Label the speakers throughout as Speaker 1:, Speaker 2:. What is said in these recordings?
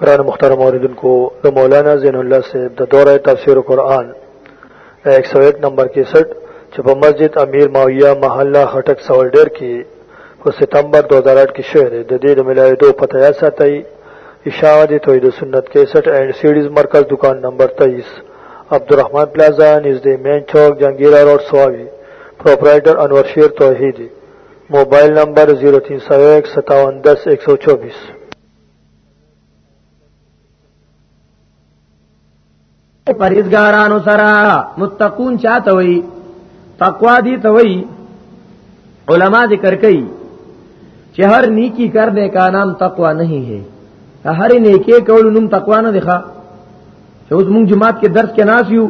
Speaker 1: قرآن مختار موردن کو دا مولانا زین اللہ سے دا دورہ تفسیر قرآن ایک سو ایک نمبر کی سٹ چپا مسجد امیر معاویہ محلہ خٹک سوال ڈیر کی و ستمبر دو ہزار آٹھ کی شعر جدید ملائی دو پتہ ایسا تئی اشاعت توحید سنت کے سٹ اینڈ سیڈیز مرکز دکان نمبر تیئیس عبدالرحمان پلازا نژد مین چوک جہانگیرہ روڈ سوابی پروپرائٹر انور شیر توحیدی موبایل نمبر 03015710124
Speaker 2: پرېزګارانو سره متقون چاته وي تقوا دي ته وي علما ذکر کوي چې هر نیکی کرنے کا نام تقوا نہیں ہے هر نیکی کول نوم تقوا نه دی ښا چې اوس موږ جماعت کې درس کې ناس یو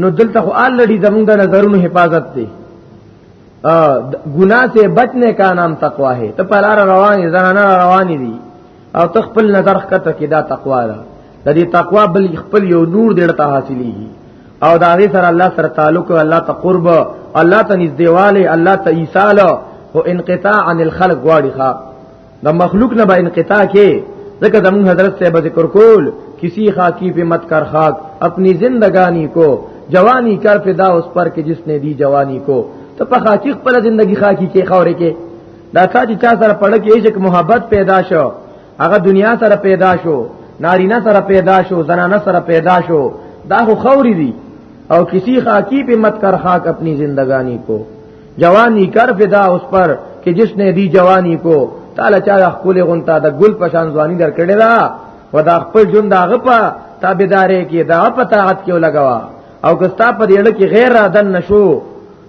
Speaker 2: نو دلته خو آل لړي زموږ د نظرونو حفاظت دی ګناه سے بچنے کا نام تقوا ہے ته پلار رواني زنانه رواني دي او ته خپل نظر خطه کې دا تقوا ده د دې تقوا بل خپل یو نور دې ته حاصلېږي او دا غي سره الله سره تعلق او الله ته قرب الله ته نږدېواله الله ته ایصال او انقطاع عن الخلق غواړي ښا د مخلوق نه به انقطاع کې ځکه زمون حضرت صاحب ذکر کول کسی خاکی پہ مت کر خاک اپنی زندگانی کو جوانی کر فدا اس پر کہ جس نے دی جوانی کو ته په خاکی خپل زندگی خاکی کې خورې کې دا تا چې چا سره پړ کې عشق محبت پیدا شو هغه دنیا سره پیدا شو نارینه سره پیدا شو زنانه سره پیدا شو دا خو خوري دي او کسی خاکی په مت کر خاک اپنی زندگانی کو جوانی کر فدا اس پر کہ جس نے دی جوانی کو تعالی چا خپل غونتا د ګل پشان ځواني در کړی دا ودا خپل جون دا غپا تابعدارې کې دا پتاعت کې لګوا او کستا په دې کې غیر ادن نشو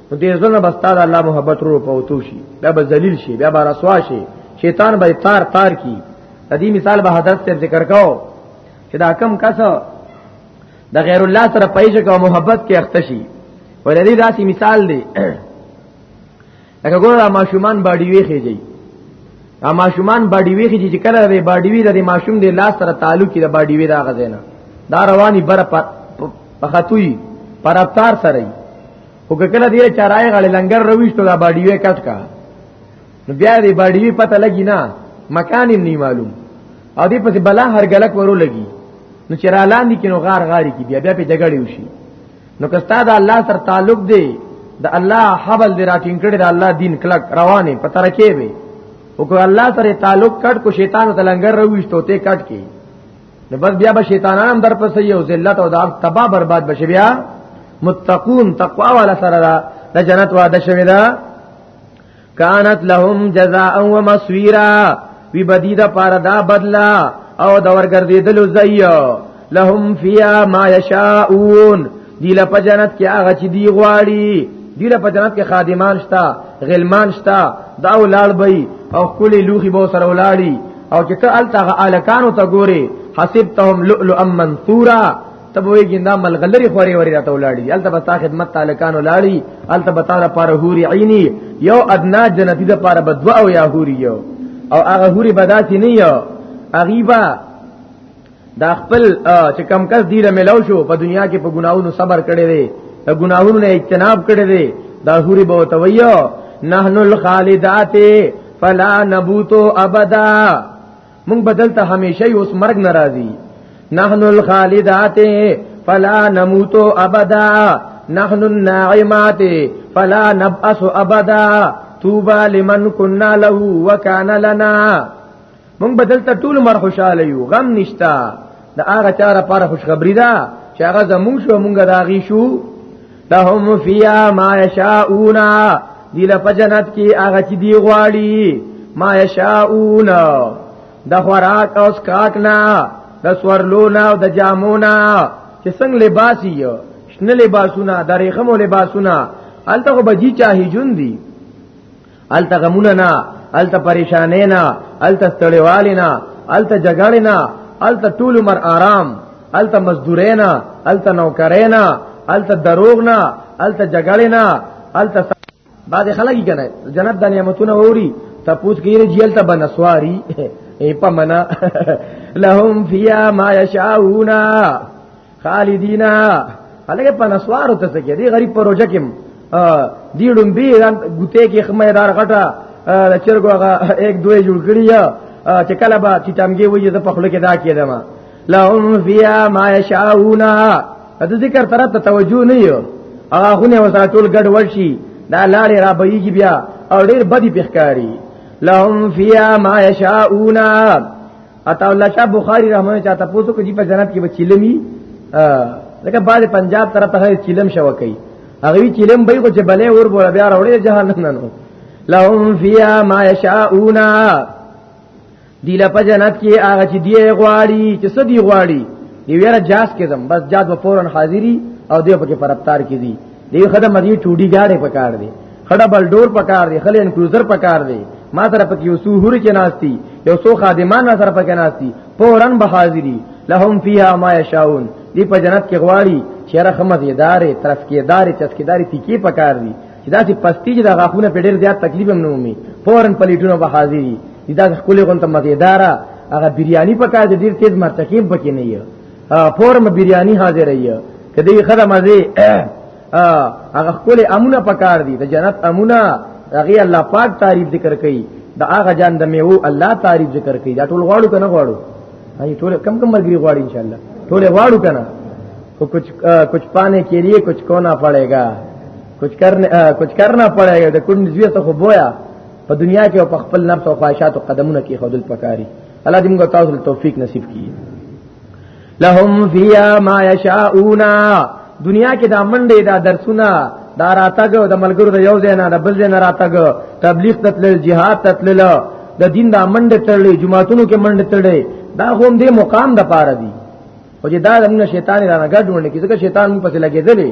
Speaker 2: نو دې زنه بستا د الله محبت رو پوتو شي بیا به ذلیل شي بیا به رسوا شي شیطان به تار تار کی د دې مثال به حضرت ذکر کاو چې دا کم کسه د غیر الله سره پېژه کا محبت کې اختشي ولري داسې مثال دی لکه ګوره ماشومان باډي وی خېږي ا ماشومان باډي وی خېږي چې کله دی باډي وی د ماشوم دی لاس سره تعلق دی باډي وی دا غزنه دا رواني بر په خطوي پر ابطار سره وي او کله دې چرای غړي لنګر رويشتو دا باډي وی کټ کا نو بیا دې باډي پته لګی نه مکان یې نه معلوم او دې پسې بلا هر غلک ورو لګي نو چې را لاندې کینو غار غاری کی بیا بیا په جګړې وشي نو کستا دا الله سره تعلق دی د الله حبل دی راټینګ کړي د الله دین کلک روانه په ترکه وي او کو الله سره تعلق کټ کو شیطان ته لنګر رويشتو ته کټ کی نو بس بیا به شیطانان هم در پسې یو ذلت او د تباہ برباد بشي بیا متقون تقوا والا سره د جنت وعده شوی دا کانت لهم جزاء و مسویرا وی بدی دا پار دا بدلا او دا ورگردی دلو زیو لهم فیا ما یشاؤون دیل پا جنت کی آغا چی دی غواری دیل پا جنت کی خادمان شتا غلمان شتا دا اولاد بی او کلی لوخی بو سر اولادی او چې ته الته الکانو ته ګوري حسبتهم لؤلؤا منثورا ته وې ګندا ملغلری خوري وري راته ولاړی الته بتا خدمت تعلقان ولاړی الته بتا را پاره حور عینی یو ادنا جنتی د پاره بدوا او یا حور یو او هغه حور بداتی نه یو اغیبا دا خپل چې کم کس دی له ملو شو په دنیا کې په ګناونو صبر کړي دي د ګناونو نه اجتناب کړي دي دا حور به وتویو نحنو الخالدات فلا نبوتو ابدا مونږ بدل ته همیشه اوس مرګ ناراضي نحن الخالدات فلا نموت ابدا نحن الناعمات فلا نبأس ابدا توبا لمن كنا له وكان لنا مونږ بدل ته ټول مر خوشاله یو غم نشتا دا هغه چا لپاره خوشخبری ده چې هغه زمون شو مونږه راغی شو لهم فیا ما یشاؤون دی لپاره جنت کې هغه چې دی غواړي ما یشاؤون د خوراک او سکاک نه د سورلو نه او د جامو نه چې څنګه لباس یو شنه لباسونه د ریخمو لباسونه الته خو بجی چاهي جون دي الته غمونه نه الته پریشانې نه الته ستړیوالې نه الته جګړې نه الته ټول عمر آرام الته مزدورې نه الته نوکرې نه الته دروغ نه الته جګړې نه الته بعد خلک کنه جنت د نعمتونو ووري تپوس کیږي جیل ته بنسواری ای پمنا لهم فیا ما یشاؤنا خالدینا هلګه په نسوارو ته کې دی غریب پروژه کې دی ډمبي ځان ګوته کې خمه دار غټه چرګو هغه 1 2 جوړ کړی چې کله به چې تمګي وي زه په خله کې دا کېدم لهم فیا ما یشاؤون د ذکر طرف ته توجه نه یو هغه خونه وسره ټول ګډ ورشي دا لاړې را بېږي بیا او ډېر بدی پخکاری لهم فیا ما یشاؤون عطا الله شاه بخاری رحمه الله چاته پوسو کې په جنت کې بچیلمی لکه باز پنجاب طرف ته چیلم شو کوي هغه چیلم به کو چې بلې ور بوله بیا راوړي جهنم نه نو لهم فیا ما یشاؤون دی لپا جنت کې هغه چې دی غواړي چې سدي غواړي دی ویرا جاس کې زم بس جاد و فورن حاضری او دی په کې پرپتار کې دی دی خدای مدی ټوډی گاډه پکار دی خړه بل ډور پکار دی خلې انکلوزر پکار دی ما سره پکې یو څو هوري کې ناشتي یو څو خادمان ما سره پکې ناشتي پورن به حاضری لهم فیها ما یشاؤون دی په جنت کې غواړي چې رحمت یې دارې طرف کې دارې چسکې دارې تیکې پکار دی چې داسې پستی چې د غاخونه په ډېر زیات تکلیف هم نه ومي پورن پلیټونه به حاضری دی دا خپل غون ته مزیدارا هغه بریانی پکار دی ډېر تیز مرتکب پکې نه یې پورم بریانی حاضر یې کدی خدای مزه هغه خپل امونه پکار دي د جنت امونه هغه الله پاک تعریف ذکر کوي دا هغه جان د میو الله تعریف ذکر کوي دا ټول غواړو کنه غواړو هي ټول کم کم مرګري غواړي ان شاء الله ټول غواړو کنه کو کچھ کچھ پانے کے لیے کچھ کونا پڑے گا کچھ کرنے کچھ کرنا پڑے گا د کون زوی ته خو بویا په دنیا کې او په خپل نفس او خواهشات او قدمونه کې خودل پکاري الله دې موږ تاسو ته توفیق نصیب کړي لهم فیا ما یشاؤون دنیا کې دا منډې دا درسونه دا راتګ د ملګرو د یو ځای نه د بل ځای نه راتګ تبلیغ تتل جهاد تتل د دین د منډه تړلې جمعهتونو کې منډه تړلې دا هم دې مقام د پاره دی او چې دا زموږ شیطان را نه ګډ ونه کې ځکه شیطان موږ پسې لګېدلې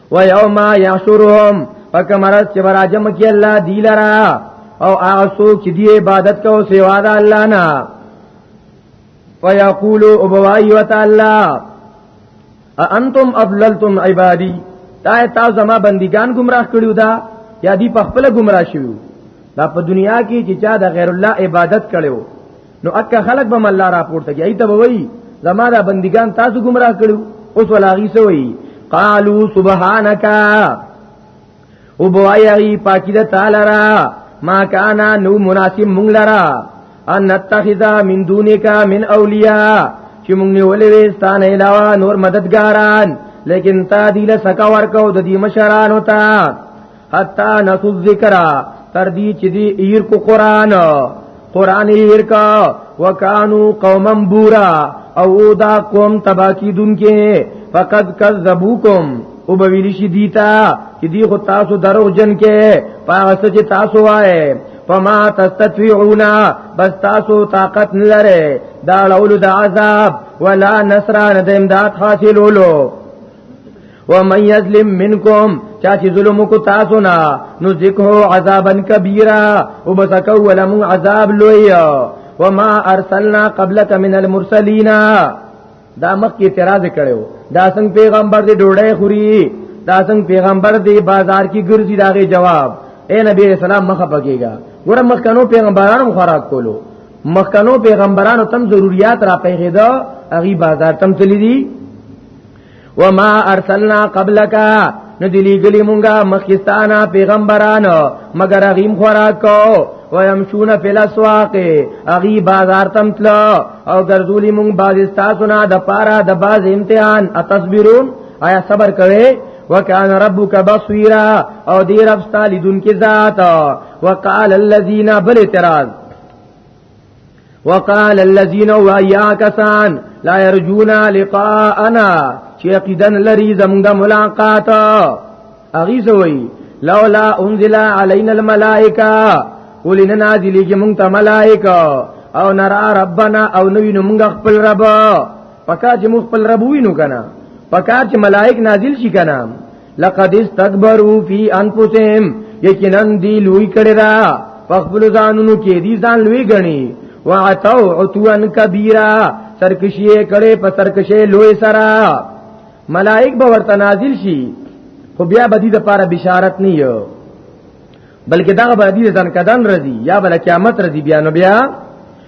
Speaker 2: و یوم یحشرهم فکمرت چې براجم کی الله دی لرا او هغه څوک چې دی عبادت کوي سوا د الله نه فیقول او بوای وتعالى انتم ابللتم عبادی تا تا زما بندگان گمراه کړیو دا یا دی په خپل گمراه شوی دا په دنیا کې چې چا د غیر الله عبادت کړو نو اکه خلق به الله را پورته کی ایته وای زما دا بندگان تاسو گمراه کړو اوس ولاغي سوی قالو سبحانك او بوایي پاکی د تعالی را ما کانا نو مناسب مونږ لرا ان نتخذا من دونک من اولیاء چې مونږ نیولې وستان علاوه نور مددګاران لیکن تا دی له سکا ورکو د دې مشرانو ته حتا نسو الذکر تر دې چې دی ایر کو قران قران ایر کا وکانو قوما بورا او دا قوم تباکی دن کې فقد کذبوکم او بویل شي دیتا چې دی خو تاسو درو جن کې پاس چې تاسو وای فما تستطيعون بس تاسو طاقت نه لره دا لول د عذاب ولا نصر نه د امداد حاصلولو و من یظلم منکم چا چې ظلم کو تاسو نه نو ذکر عذابا کبیره او بسکو ولم عذاب لوی و ما ارسلنا قبلک من المرسلین دا مخ کې اعتراض کړو دا څنګه پیغمبر دې ډوړې خوري دا څنګه پیغمبر دې بازار کې ګرځي داغه جواب اے نبی علیہ السلام مخه پکېګا ګوره مخکنو پیغمبرانو خوراک کولو مخکنو پیغمبرانو تم ضرورت را پیښې دا اغي بازار تم تللی دي وما ارسلنا قبلک نو دی لګلی مونږه مخکستانا پیغمبرانو مگر غیم خوراک کو ويمشون فی الاسواق اغي بازار تم تلو او ګرځولی مونږ باز استاسو نه د پارا د باز امتحان اتصبرون آیا صبر کوي وکان ربک بصیرا او دی رب ستالیدون کی ذات وقال الذین بل اعتراض وقال الذين ويا كسان لا يرجون لقاءنا چې عقیدن لري زمونږ ملاقات اغي زوي لولا انزل علينا الملائکه ولنا نازلې کې مونږ ته ملائکه او نرا ربنا او نوی نو مونږ خپل رب پکا چې مونږ خپل رب وینو کنه پکا چې ملائک نازل شي کنه لقد استكبروا في انفسهم یقینا دی لوی کړی دا پخپل ځانونو کې دی ځان لوی غني وعتو عتوان کبیره سرکشی کړي په سرکشه لوی سرا ملائک به ورته نازل شي خو بیا بدی د پاره بشارت نه یو بلکې دا بدی د ځان کدان رضی یا بل قیامت رضی بیا نو بیا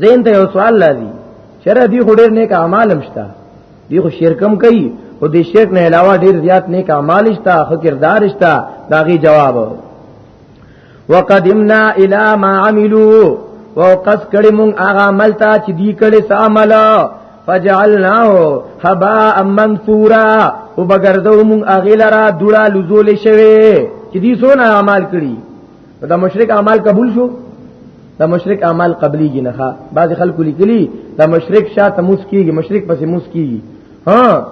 Speaker 2: زین ته یو سوال لازم چر دی خو ډیر نیک اعمال مشتا دی خو شرکم کوي او د شرک نه علاوه ډیر زیات نیک اعمال شتا خو کردار شتا داغي جواب وقدمنا الى ما عملوا وقص کړي مونږ هغه عمل ته چې دی کړي سامل فجعلناه هباء منثورا وبګردو مونږ هغه لرا دوړه لزول شوی چې دی سونه اعمال کړي دا مشرک اعمال قبول شو دا مشرک اعمال قبلی جی نه بعض خلکو لیکلی دا مشرک شاه تموس کیږي مشرک پسې موس کیږي ها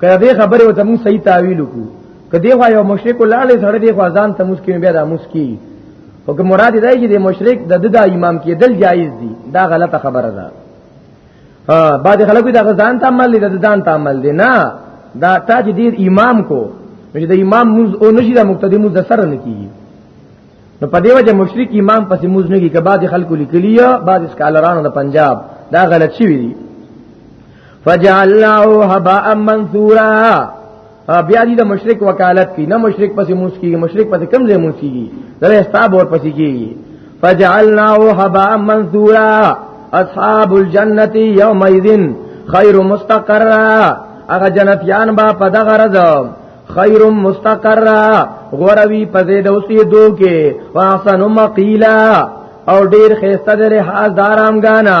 Speaker 2: کله دې خبره وته موږ صحیح تعویل وکړو کدی خو یو مشرک لاله سره دې خو ځان تموس کیږي بیا دا موس کیږي او که مراد دی چې د مشرک د د امام کېدل جایز دي دا غلطه خبره ده ها بعد خلکو دا ځان ته عمل دي دا ځان ته عمل دي نه دا تا چې دې امام کو چې د امام موز او نشي د مقتدی موز د سر نه کیږي نو په دې وجه مشرک امام پسې موز نه کیږي که بعد خلکو لیکلی بعد اسکالرانو د پنجاب دا غلط شوی دی فجعلناه هباء منثورا بیا دې د مشرک وکالت کی نه مشرک پسې مونږ کیږي مشرک پسې کم ځای مونږ کیږي دا استاب اور پسې کیږي فجعلناه هباء منثورا اصحاب الجنه يومئذ خير مستقرا هغه جنتیان با په دغه رز خير مستقرا غوروي په دې د اوسې دو کې واحسن مقيلا او ډیر خيسته د لحاظ دارام غانا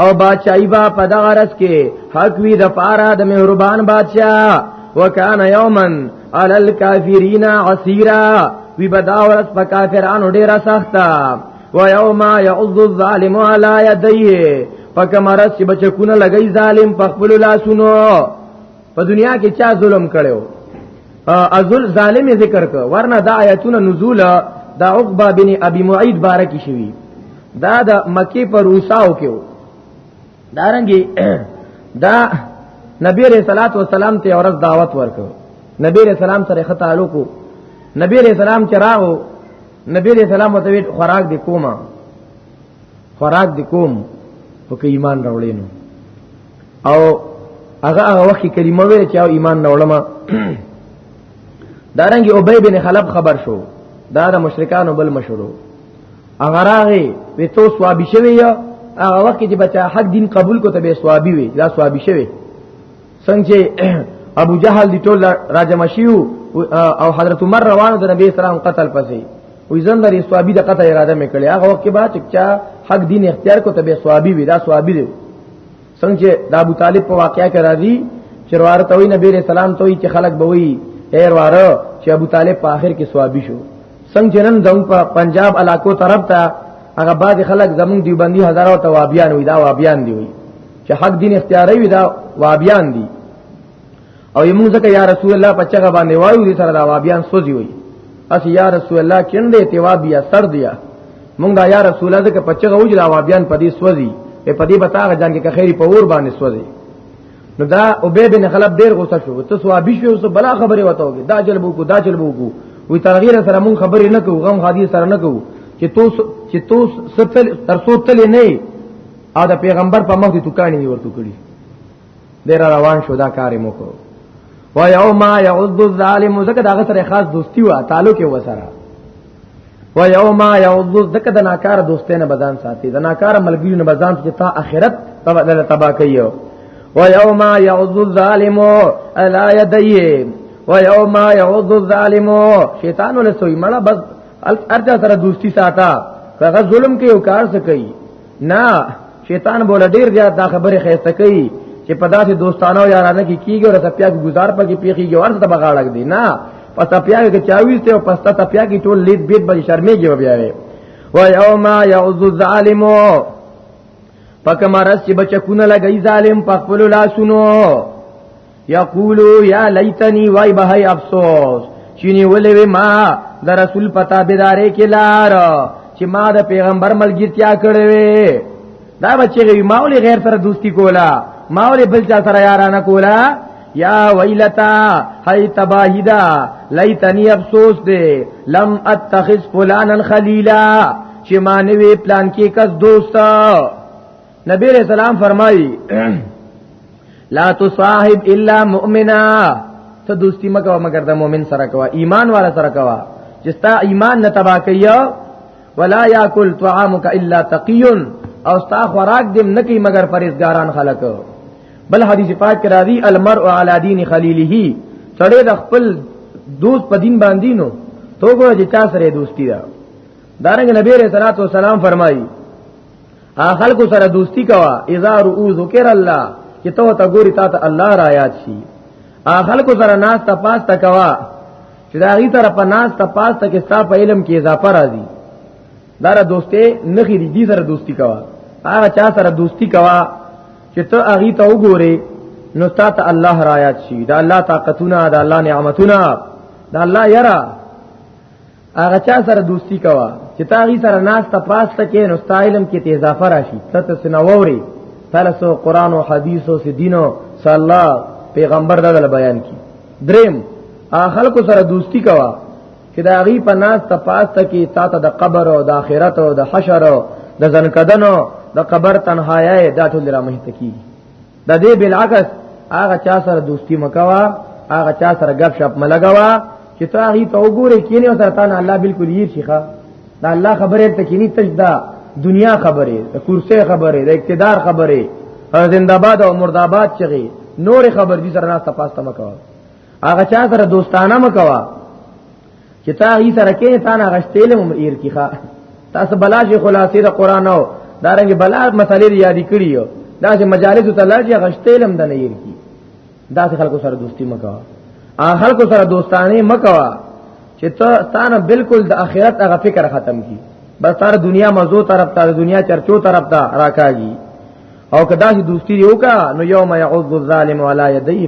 Speaker 2: او بادشاہی با په دغه رس کې حق وی د پاره د مهربان بادشاہ وکان یومن علی الکافرین عسیرا وی بداورس په کافرانو ډیره سخته و یوم یعض الظالم علی یدیه پک مرز چې بچکونه لګی ظالم په خپل لاسونو په دنیا کې چا ظلم کړو ازل ظالم ذکر ک ورنه دا آیتونه نزول دا عقبه بن ابي معيد بارکی شوی دا د مکی پر روساو کې دارنګي دا نبی رسول صلوات و سلام ته اورز دعوت ورکو نبی رسول سلام سره خطا لوکو نبی رسول سلام چراغو نبی رسول سلام متوی خوراک دی کوما خوراک دی کوم په ایمان راوړینو او هغه هغه وخت کلمه ویل چې ایمان نه وړم دارنګ ابی بن خلب خبر شو دا د مشرکانو بل مشورو هغه راغی وی تو سوابی شوی یا هغه وخت چې بچا حق دین قبول کو ته به سوابی وی دا سوابی شوی څنګه ابو جهل دی ټول راجم شیو او حضرت عمر روانو د نبی اسلام قتل پسې وې زن د سوابي د قتل اراده میکړي هغه وخت کې با چې چا حق دین اختیار کو ته به سوابي وی دا سوابي دی څنګه د ابو طالب په واقعیا کې راځي چې ورواره ته وی نبی رسول الله ته وی چې خلک به وی اے ورواره چې ابو طالب په آخر کې ثوابي شو څنګه نن زموږ په پنجاب علاقو طرف ته هغه بعد خلک زموږ دیوبندي هزارو ته وابیان وی دا وابیان دی وی چې حق دین اختیاري وی دا وابیان دی او یمون زکه یا رسول الله پچغه باندې وایو دي سره دا وابیان سوځي وي اس یا رسول الله کیندې ته وابیا سر دیا مونږ دا یا رسول الله زکه پچغه وجلا وابیان پدې سوځي په دې بتاغه جان کې خیری په ور باندې سوځي نو دا ابي بن خلب ډیر غوسه شو ته سوابي شو اوس بلا خبره وته وګي دا جلبو کو دا جلبو کو وی تغیر سره مون خبرې نه کوو غم حدیث سره نه کوو چې تو چې تو ستل تر څو تل نه او د پیغمبر په مخ دي توکانی ورته کړی ډیر روان شو دا کار مو کو و یوم یعض الظالم زکه دا سره خاص دوستی و تعلق و سره و یوم یعض زکه د ناکار دوستین بدن ساتي د ناکار ملګری نه بدن چې تا اخرت تبدل تبا کوي و یوم یعض الظالم الا یدیه و یوم یعض الظالم شیطان له سوی مړه بس ارجا سره دوستی ساته هغه ظلم کوي او کار څه کوي نه شیطان بوله ډیر زیات دا خبره خسته کوي چې په داسې دوستانو یارانه کې کیږي او تپیا کې گزار پکې پیخیږي ورته ته بغاړک دی نه په تپیا کې چاويسته او پستا تپیا کې ټول لید بیت به شرمېږي بیا وي و یوم یعذ الظالم پکمرس چې بچکونه لګی ظالم په خپل لاسونو یقولو یا لیتنی وای به افسوس چینی ولوی ما د رسول پتا بيدارې کې لار چې ما د پیغمبر ملګرتیا کړې وې دا بچی غوی ماولی غیر سره دوستی کولا ماولی بل چا سره یارانه کولا یا ویلتا هی تباہیدا لیتنی افسوس دے لم اتخذ فلانا خلیلا چې ما نوې پلان کې کس دوستا نبی علیہ السلام فرمایي لا تصاحب الا مؤمنا ته دوستی مکو مگر د مؤمن سره کوا ایمان والا سره کوا چې ستا ایمان نه تبا کیا ولا یاکل طعامک الا تقی او ستا خوراک دې نه کی مگر پرېزګاران خلک بل حدیث پاک کرا دی المرء علی دین خلیله سړی د خپل دوست په دین باندې نو تو ګوره چې چا سره دوستی ده دارنګ نبی رسول الله صلی الله علیه وسلم فرمایي خلق سره دوستی کوا اذا رؤو ذکر الله چې تو ته ګوري تا ته الله را یاد شي خلق سره ناس ته پاس ته کوا چې دا غي طرف ناس ته پاس ته کې ستا په علم کې اضافه راځي دا دوستي نخې دي سره دوستی کوا هغه چا سره دوستی کوا چې ته هغه ته وګوري نو تا ته الله را یاد شي دا الله طاقتونه دا الله نعمتونه دا الله یرا هغه چا سره دوستی کوا چې تاغي سره ناس ته پاس تکې نو ستایلم کې ته اضافه راشي ته سنووري ترسو قران او حدیث او دینو صلی الله پیغمبر دغه بیان کی دریم خلکو سره دوستی کوا چې دا غي په ناس ته پاس تکې تا ته د قبر او د آخرت او د حشر او د ځنکدنو د قبر تنهایه دا ټول را مهته کیږي د دې بالعکس هغه چا سره دوستی مکوا هغه چا سره غب شپ ملګوا چې تا هی ته وګوره کینه او سره تا نه الله بالکل یې شيخه دا الله خبره ته کینی تجدا دنیا خبره د کرسي خبره د اقتدار خبره زنده‌باد او مرده‌باد چغي نور خبر دي سره نه تاسو ته مکوا هغه چا سره دوستانه مکوا چې تا هی سره کې تا نه غشتې له میر کی ښا تاسو بلا شي خلاصې د قران او دارنګ بلا مسالې یادې کړی یو دا چې مجالس ته لږه غشتې لم د نه ییر کی دا خلکو سره دوستی مکوا هغه خلکو سره دوستانه مکوا چې ته تانه بالکل د اخرت هغه فکر ختم کی بس تار دنیا مزو طرف ته دنیا چرچو طرف ته راکاږي او کدا چې دوستی یو کا نو یوم یعض الظالم علی یدی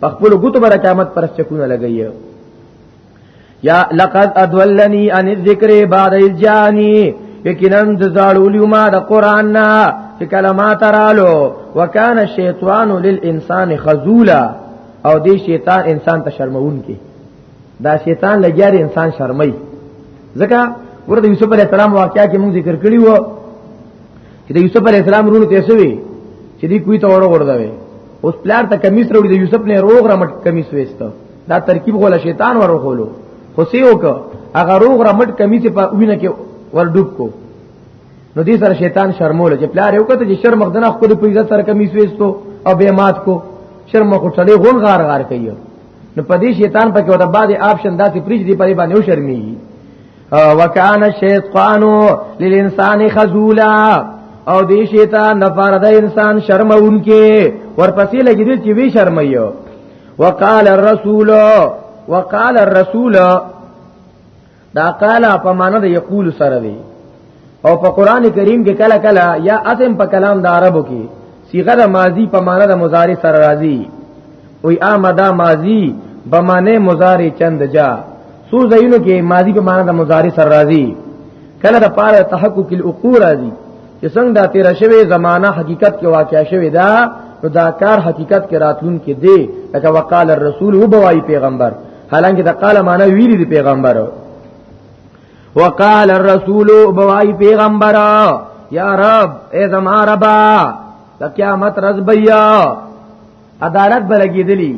Speaker 2: په خپل ګوتو بر قیامت پر چکونه لګي یا لقد ادولنی ان الذکر بعد الجانی یقینا د زړولیو ما د قران نه چې کلمات رالو وکانه الشیطان للانسان خذولا او دی شیطان انسان ته شرمون کې دا شیطان لګیاري انسان شرمای ځکه ورته یوسف علی السلام واقعیا کې موږ ذکر کړی وو چې د یوسف علی السلام رونو ته سوي چې دی کوی ته وړو ورځوي اوس پلار ته کمیس وروړي د یوسف نه روغ رمټ کمیس وېست دا ترکیب غول شیطان ورو خولو خو سی وک هغه روغ رمټ کمیس په وینه کې ور ډوب کو نو دې سره شیطان شرمول چې پلار یو کته چې شرم مخدنه خپل په عزت سره کمیس وېستو او به مات کو شرم خو ټلې غون غار غار کوي نو په دې شیطان پکې وته بعد آپشن داسې پریج دی په دې باندې شرمېږي وکانه شیطانو للانسان خذولا او دی شیطان د فار د انسان شرمونکې ورپسې لګی دی چې وی شرمایو وقال الرسول وقال الرسول دا قال په معنا د یقول سره دی او په قران کریم کې کله کله یا اسم په کلام د عربو کې صيغه د ماضی په معنا د مضارع سره راځي او آمدا ماضی په معنی مضارع چند جا سو زینو کې ماضی په معنا د مضارع سره راځي کله د پاره تحقق العقور راځي چې څنګه د تیر شوی زمانہ حقیقت کې واقع شوی دا نو دا کار حقیقت کې راتلون کې دی لکه وقال الرسول هو بوای پیغمبر حالانکه دا قال معنی ویری دی پیغمبر وقال الرسول بوای پیغمبر یا رب ای زما ربا د قیامت رز بیا عدالت بلګی دلی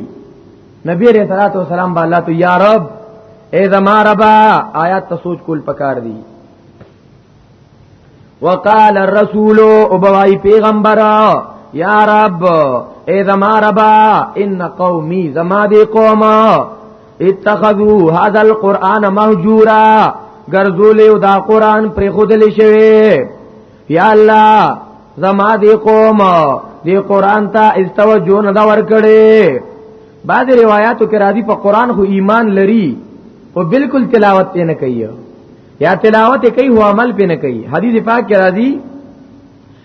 Speaker 2: نبی علیہ الصلوۃ والسلام بالا تو یا رب ای زما ربا آیات ته سوچ کول پکار دی وقال الرسول او بوای پیغمبر یا رب ای زما ربا ان قومی زما دی قومه اتخذوا هذا القران مهجورا ګرځول یو دا قران پر خودل شوی یا الله زما دی قوم دی قران ته استوجو نه دا ور کړي بعد روایتو کې راځي په قران خو ایمان لري او بالکل تلاوت یې نه کوي یا تلاوت کوي هو عمل پې نه کوي حدیث پاک کې راځي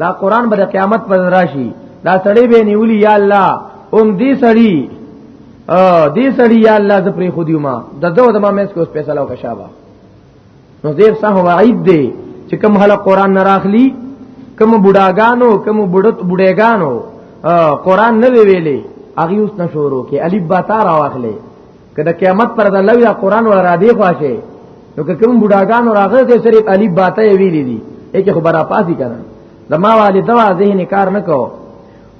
Speaker 2: دا قران به قیامت پر راشي دا سړی به نیولی یا الله اوم دې سړی ا دې سړی یا الله ز پرې خو دیو ما د دوه د ما مې کوس فیصله وکړه شابه نو دې صح وعید دی چې کوم هله قران نه راخلی کوم بډاګانو کوم بډت بډېګانو قران نه ویلې اغي اوس نشورو کې الف با تا راوخلې کله قیامت پر د لوی قران ور را دی خواشه نو که کوم بډاګانو راغله ته صرف الف باته ویلې دي یې خو برا پاسي کړه زما والد وا ذهن کار نه کو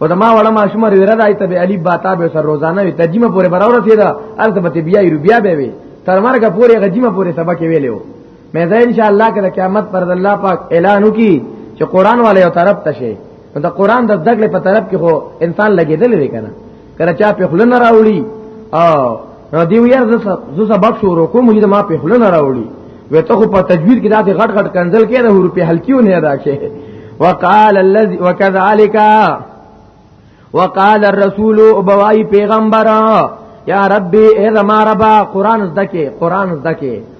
Speaker 2: او زما وړه ماشوم ور راځي ته به الف باته به سر روزانه وي ترجمه پورې براو رسیدا البته به بیا یې بیا به وي تر مرګ پورې غجیمه پورې سبق ویلو مې زه ان شاء الله کله قیامت پر الله پاک اعلان وکي چې قران والے یو طرف ته شي نو د قران د ذکر په طرف کې هو انسان لګیدل وی کنه کله چا په خلنه راوړي او دی ویار زو سبق شروع کوم چې ما په خلنه راوړي وې ته خو په تجوید کې داسې غټ غټ کنزل کې نه روپې هلکیو نه ادا شي وقال الذي وكذلك وقال الرسول بوای پیغمبر یا ربي اے زما ربا قران زدکه قران زدکه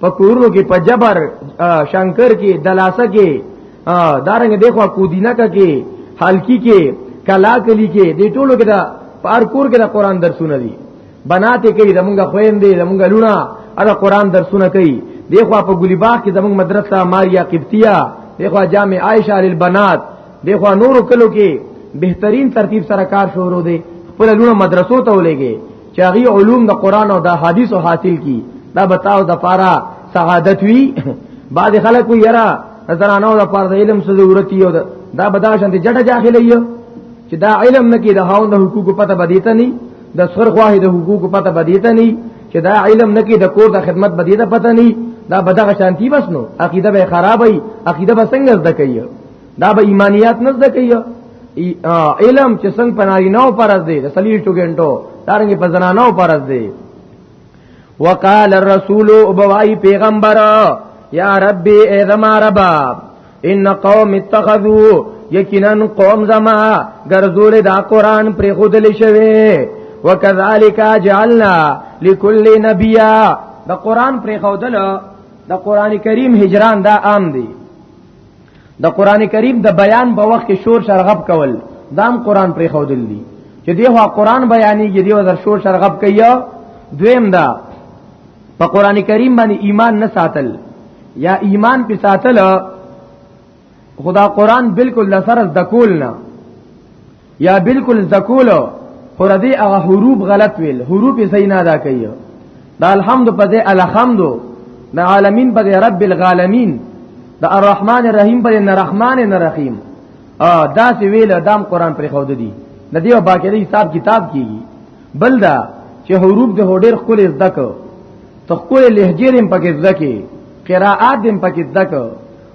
Speaker 2: په کورونو کې په جبر شنکر کې دلاسه کې دارنګ دیخوا کودینه کې حلقی کې کلا کلی کې دې ټولو کې دا پار کور کې دا قران درسونه دي بناته کې زمونږه خويندې زمونږه لونه دا قران درسونه کوي دیخوا په ګلی باغ کې زمونږ مدرسه ماریا قبطیه دیخوا جامع عائشه للبنات دیخوا نور کلو کې بهترین ترتیب سره کار شروع دی خپل لونه مدرسو ته ولېږي چې هغه علوم د قران او د حدیثو حاصل کی دا بتاو د پاره سعادت وی بعد خلک وی یرا زنانو د پاره د علم څه ضرورت یو دا بداشن ته جټه جاخله یو چې دا علم نه کی د هاوند حقوقو پته بدیته نه د سر خواهی د حقوقو پته بدیته نه چې دا علم نه کی د کور د خدمت بدیته پته نه دا بدغه شانتی بس نو عقیده به خرابای عقیده به څنګه زده کوي دا به ایمانیات نه زده کوي علم چې څنګه پناري نو پرز دی د سلیل ټو ګنټو دارنګ په زنانو پرز دی وقال الرسول ابوای پیغمبر یا ربي اے زما ربا ان قوم اتخذوا یقینا قوم زما ګرځول دا قران پر خودل شوی وکذالک جعلنا لكل نبي دا قران پر خودل دا قران کریم هجران دا عام دی د قران کریم د بیان په وخت کې شور شرغب کول دام قران پرې خودل دي چې دی هو قران بیانېږي دی وزر شور شرغب کوي دویم دا په قران کریم باندې ایمان نه ساتل یا ایمان په ساتل خدا قران بالکل لسرز د کول نه یا بالکل زکولو خو ردی هغه حروف غلط ویل حروف یې صحیح نه ادا کوي دا الحمد په دې الحمد د عالمین په دې رب العالمین د الرحمن الرحیم په دې الرحمن الرحیم ا دا سی ویل دام قران پر خود دی د دې باقی د حساب کتاب کیږي بل دا چې حروف د هډیر خپل زده کو تخپل لهجې دې پکې زده کې قراءات دې پکې زده کو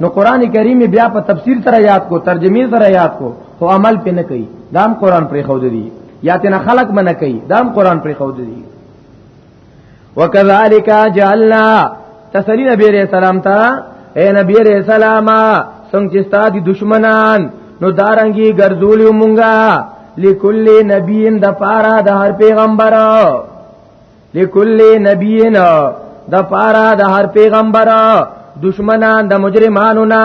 Speaker 2: نو قران کریم بیا په تفسیر سره یاد کو ترجمه سره یاد کو خو عمل پې نه کوي دام قران پرې خو دی یا تینا خلق منه کوي دام قران پرې خو دی وکذالک جعلنا تسلی نبی علیہ السلام تا اے نبی علیہ السلام څنګه چې ستاسو دشمنان نو دارنګي ګرځولی مونږه لکل نبیین د پارا د هر پیغمبر لکل نبینا د پارا د هر پیغمبر دشمنان د مجرمانو نه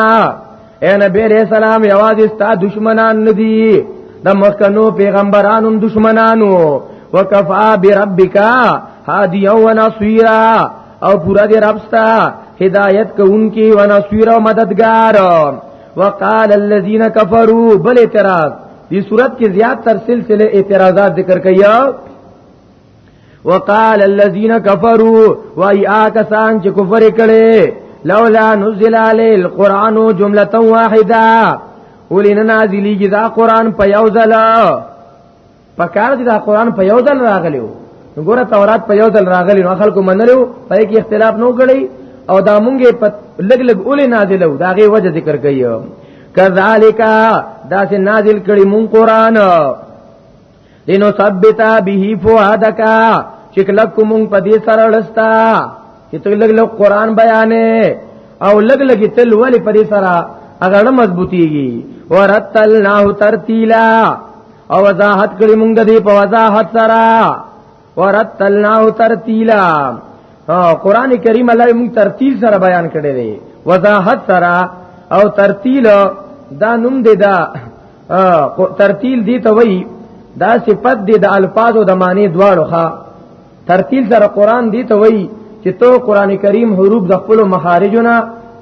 Speaker 2: اے نبی علیہ السلام یوازې ستا دشمنان ندي د مخکنو پیغمبرانو دشمنانو وکفا بربک هادی او نصیرا او پورا دې رب ستا هدایت کوونکی او نصیر او مددگار وقال الذين كفروا بل اعتراض دې صورت کې زیات تر سلسله اعتراضات ذکر کیا وقال الذين كفروا وای آکسان چې کفر کړي لولا نزل علی القران جمله واحده ولین نازلیږي دا قران په یو ځل په کار دي دا قران په یو ځل راغلیو ګوره تورات په یو ځل راغلی نو خلکو منلو په کې اختلاف نو کړی او دا مونږه په لګ لګ اولې نازلو دا غي وجه ذکر کړي کذالک دا چې نازل کړي مون قران لنو ثبتا به فؤادک چې کله کوم په دې سره لستا چې ته لګ لګ قران بیانې او لګ لګ تل ولې په دې سره هغه مضبوطیږي ورتلناه ترتیلا او وضاحت کړی مونږ دې په وضاحت سره ورتلناه ترتیلا قران کریم الله مونږ ترتیل سره بیان کړی دی وضاحت سره او ترتیل دا نوم دی دا ترتیل دی ته وای دا صفت دی د الفاظو د معنی دواړو ښا ترتیل سره قران دی ته وای چې تو قران کریم حروف د خپل مخارجونه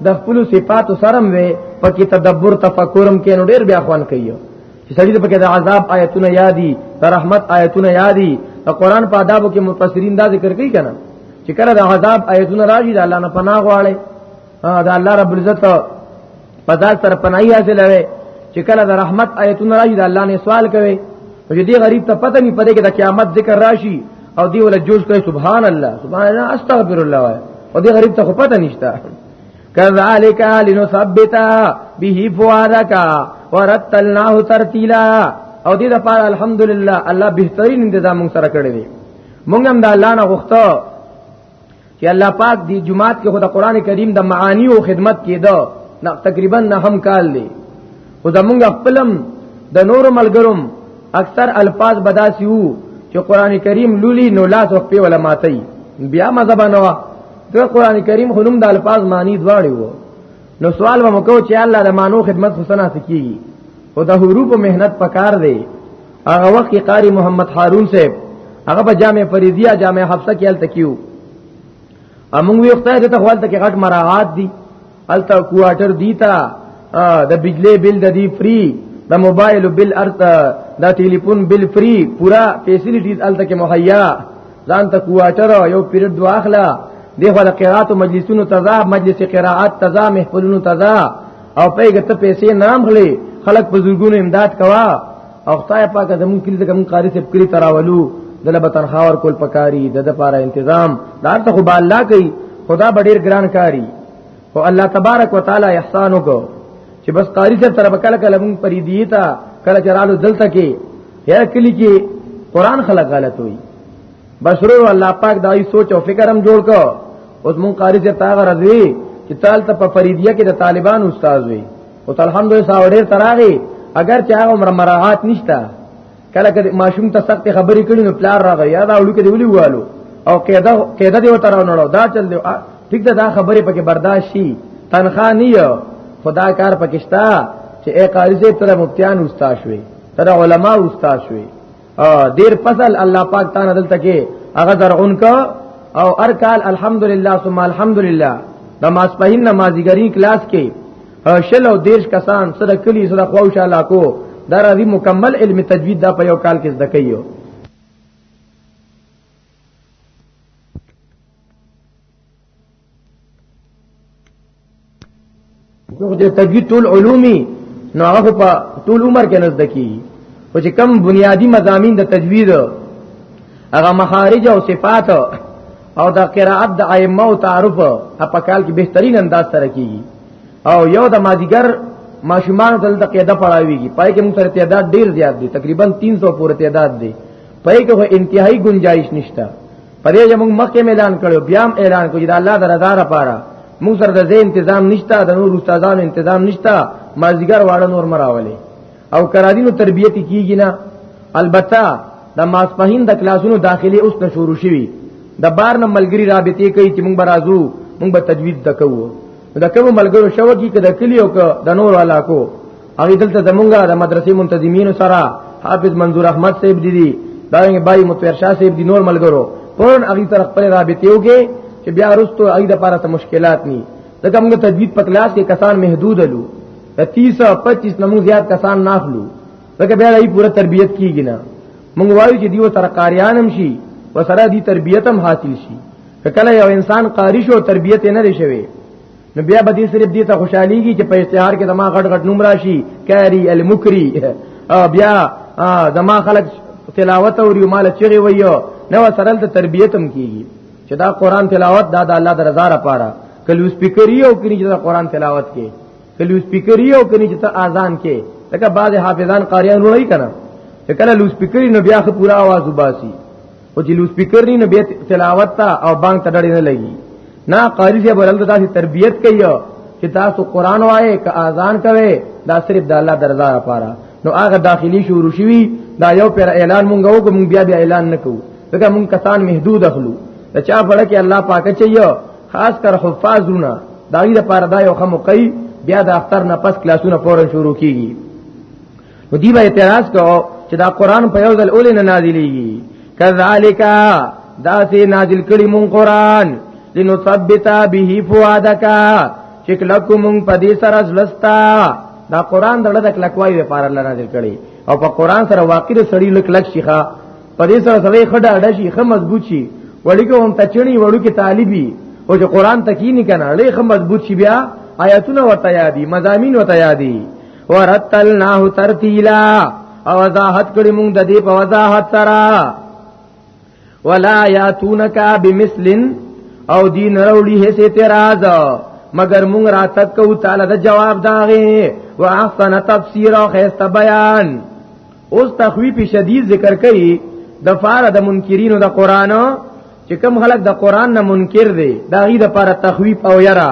Speaker 2: د خپل صفات سرم وي پکې تدبر تفکرم کې نو ډیر بیا خوان کوي چې سړي ته پکې د عذاب آیتونه یادي د رحمت آیتونه یادي د قران په آدابو کې مفسرین دا ذکر کوي کنه چې کله د عذاب آیتونه راځي د الله نه پناه غواړي دا الله رب العزت په ځان سره پناهي حاصل وي چې کله د رحمت آیتونه راځي د الله نه سوال کوي او دې غریب ته پته نه پدې کې د قیامت ذکر راشي او دی ول جوش کوي سبحان الله سبحان الله استغفر الله وای او دې غریب ته خو پته نشته کذالک لنثبت به فؤادک ورتلناه ترتیلا او دې لپاره الحمدلله الله بهترین انتظام سره کړی دی مونږ هم د الله نه غوښتو چې الله پاک دی جمعات کې خدای قران کریم د معانی او خدمت کېده نه تقریبا نه هم کال دی او زمونږ خپلم د نور ملګروم اکثر الفاظ بداسي وو چې قران کریم لولي نو لاس وخت په ولا ماتي بیا مذهب نه وا د قران کریم خنوم د الفاظ معنی دواړي وو نو سوال به مکو چې الله د مانو خدمت حسنا سکیږي او د حروف مهنت پکار دی هغه وخت کې قاری محمد هارون صاحب هغه په جامع فریضیه جامع حفصه کې ال تکیو امون وی وخت ته خپل ته کې غټ مراعات دي ال تا کوارټر دی تا د بجلی بل د دی فری د موبایل بل ارت د ټلیفون بل فری پورا فیسیلیټیز ال تک مهیا ځان ته کوارټر یو پیریډ دواخلا دغه قرات مجلسونو تزا مجلس قرات تزا محفلونو تزا او پیګه ته پیسې نام غلې خلک په زورګونو امداد کوا او خدای پاک زمون کلی زمون قاری سب کلی تراولو دله به تنخوار کول پکاري د د پاره تنظیم دا ته خو الله کوي خدا ډیر ګران کاری او الله تبارک وتعالى احسان وکړو چې بس قاری سب تر بکله کله مون پری دی تا کله چرالو دلته کې یا کلی کې قران خلق غلط وي بشرور الله پاک دای سوچ او فکر هم جوړ کو اوس مون قاری سے تاغه رضوی چې تال ته په فریدیه کې د طالبان استاد وي او الحمدلله ساوړې تراغي اگر چې هغه عمر مراعات نشتا کله کله ماشوم ته سخت خبرې کړي نو پلار راغی یا دا وړو کې دی ولي والو او قاعده قاعده دی وتره نه دا چل دی ټیک دا خبرې پکې برداشت شي تنخواه نه یو خدا کار پکشتا چې اے قاری سے تر مفتیان استاد شوي تر علما استاد شوي دیر فصل الله پاک تعالی دلته کې هغه زرعون کا او ار کال الحمدلله ثم الحمدلله د ماسپهین نمازګری کلاس کې شل او دیش کسان سره کلی سره خوښه علاقو دا راځي مکمل علم تجوید دا په یو کال کې زده کوي نو د تجوید ټول علومي نو هغه په ټول عمر کې نزد کی او چې کم بنیادی مزامین د تجوید هغه مخارج او صفات او د قرائت د ائمه او تعارف په کال کې بهترین انداز سره کیږي او یو د مازیګر ماشومان دل د قاعده پڑھاویږي پای کې موږ سره تعداد ډیر زیات دي تقریبا 300 پورې تعداد دي پای کې انتهایی گنجائش نشته پرې چې موږ مخکې اعلان کړو بیا هم اعلان کوو چې د الله د رضا لپاره موږ سره د ځای تنظیم نشته د نور استادانو تنظیم نشته مازیګر واړه نور مراولې او کرادینو تربیت کیږي نه البته د ماسپهین د کلاسونو داخلي اوس نه شروع شوي د بار نه ملګری رابطې کوي چې موږ برازو موږ به تجوید دکوو د کوم ملګرو شوکی کده کلی او د نور علاقو هغه دلته زمونږه د مدرسې منتظمینو سره حافظ منظور احمد صاحب دي دي دا یې بای متویر شاه صاحب دي نور ملګرو پرون هغه طرف پر رابطه وکي چې بیا وروسته هغه د لپاره مشکلات ني ځکه موږ تجوید په کلاس کې کسان محدود لو 30 25 نمو زیات کسان ناخلو ځکه بیا یې پوره تربیت کیږي نه موږ وایو چې دیو سره قاریان هم شي وسره دی تربیت هم حاصل شي کله یو انسان قاری شو تربیت نه لري شوی نو بیا به دې صرف دې ته خوشحاليږي چې په استهار کې دما غټ غټ نوم راشي کاری المکری بیا دما خلک تلاوت او مال چغي ویو نو سرل ته تربیتم کیږي چې دا قران تلاوت دا د الله د رضا لپاره کلو سپیکری او کړي چې دا قران تلاوت کې کلو سپیکری او کړي چې ته اذان کې لکه بعض حافظان قاریان وایي کنه چې کله لو سپیکری نو بیا خو پورا आवाज وباسي او چې لوس سپیکر نه بیا تلاوت تا او بانګ تډړې نه لګي نه قاری صاحب ولته تاسو تربیت کوي چې تاسو قران وایې که اذان کوي دا صرف د الله درزا لپاره نو هغه داخلي شروع شوی دا یو پر اعلان مونږ وکړو مونږ بیا بیا اعلان نکو ځکه مونږ کسان محدود اخلو دا چا پړه کې الله پاک چيو خاص کر حفاظونه دا غي لپاره دا یو خمو کوي بیا د اختر نه پس کلاسونه فورا شروع کیږي نو دی به اعتراض کوو چې دا قران په یو ځل اولې نه نازلېږي کذالک دا سي نازل کړي مون قران لنثبت به فؤادک چې کلکو مون په دې سره زلستا دا قران دړه د کلکوي لپاره الله نازل کړي او په قران سره واقع سړی لک لک شيخه په دې سره سړی خډه اډه شي خه مضبوط شي وړي کوم تچني وړو کې طالبي او چې قران تکینی کنه لې خه مضبوط شي بیا آیاتونه ورته یادي مزامین ورته یادي ورتلناه ترتیلا او وضاحت کړی مونږ د دې په وضاحت سره ولا یاتونک بمثل او دین روړي هسه اعتراض مگر مونږ را تک کو تعالی د جواب داغه واحسن تفسیر او خیست بیان اوس تخویف شدید ذکر کړي د فار د منکرینو د قران چې کوم خلک د قران نه منکر دي دا غي د پر تخویف او یرا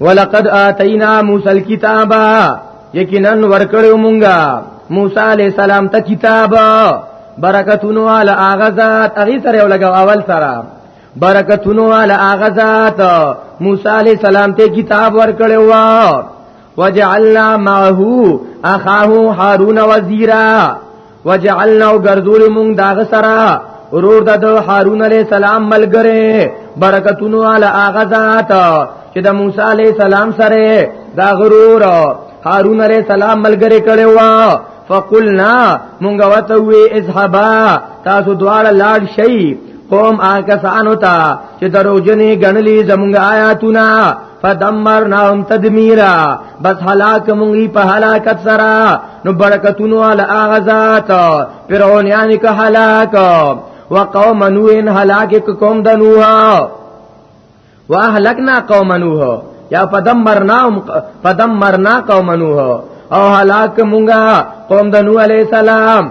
Speaker 2: ولقد آتینا موسی الكتاب یقینا ورکړو مونږه موسی علی السلام ته کتاب برکتونو علی اغزاد اغه سره ولګو اول سره برکتونو علی اغزاد موسی علی السلام ته کتاب ورکړو وجعلنا معه اخاه هارون وزیرا وجعلنا غرذول مونږ داغه سرا ورور د هارون علی السلام ملګری برکتونو علی اغزات چې د موسی علی السلام سره دا غرور هارون علی السلام ملګری کړي وا فقلنا مونږ وته وی اذهبا تاسو دواړه لاړ شئ قوم آکسانو ته چې دروځنی غنلی زمونږ آیاتونه فدمرناهم تدمیرا بس هلاک مونږی په هلاکت سره نو برکتونو علی اغزات فرعون یعنی که هلاک وقوم نوح هلاک کوم د نوح واهلکنا قوم نوح یا فدمرناهم فدمرنا قوم نوح او هلاک مونږه قوم د نوح علی السلام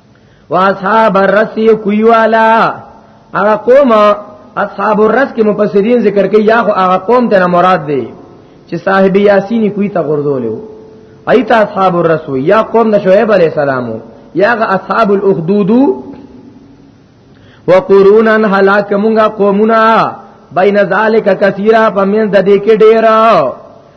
Speaker 2: واصحاب الرس کوي والا هغه قوم اصحاب الرس کې مفسرین ذکر کوي یا خو هغه قوم ته مراد دی چې صاحب یاسین کوي ته غردولو ایت اصحاب الرس یا قوم د شعیب علی السلام یا اصحاب الاخدود وقرونا هلاک مونږه قومنا بین ذالک کثیرا پمن د دې کې ډیره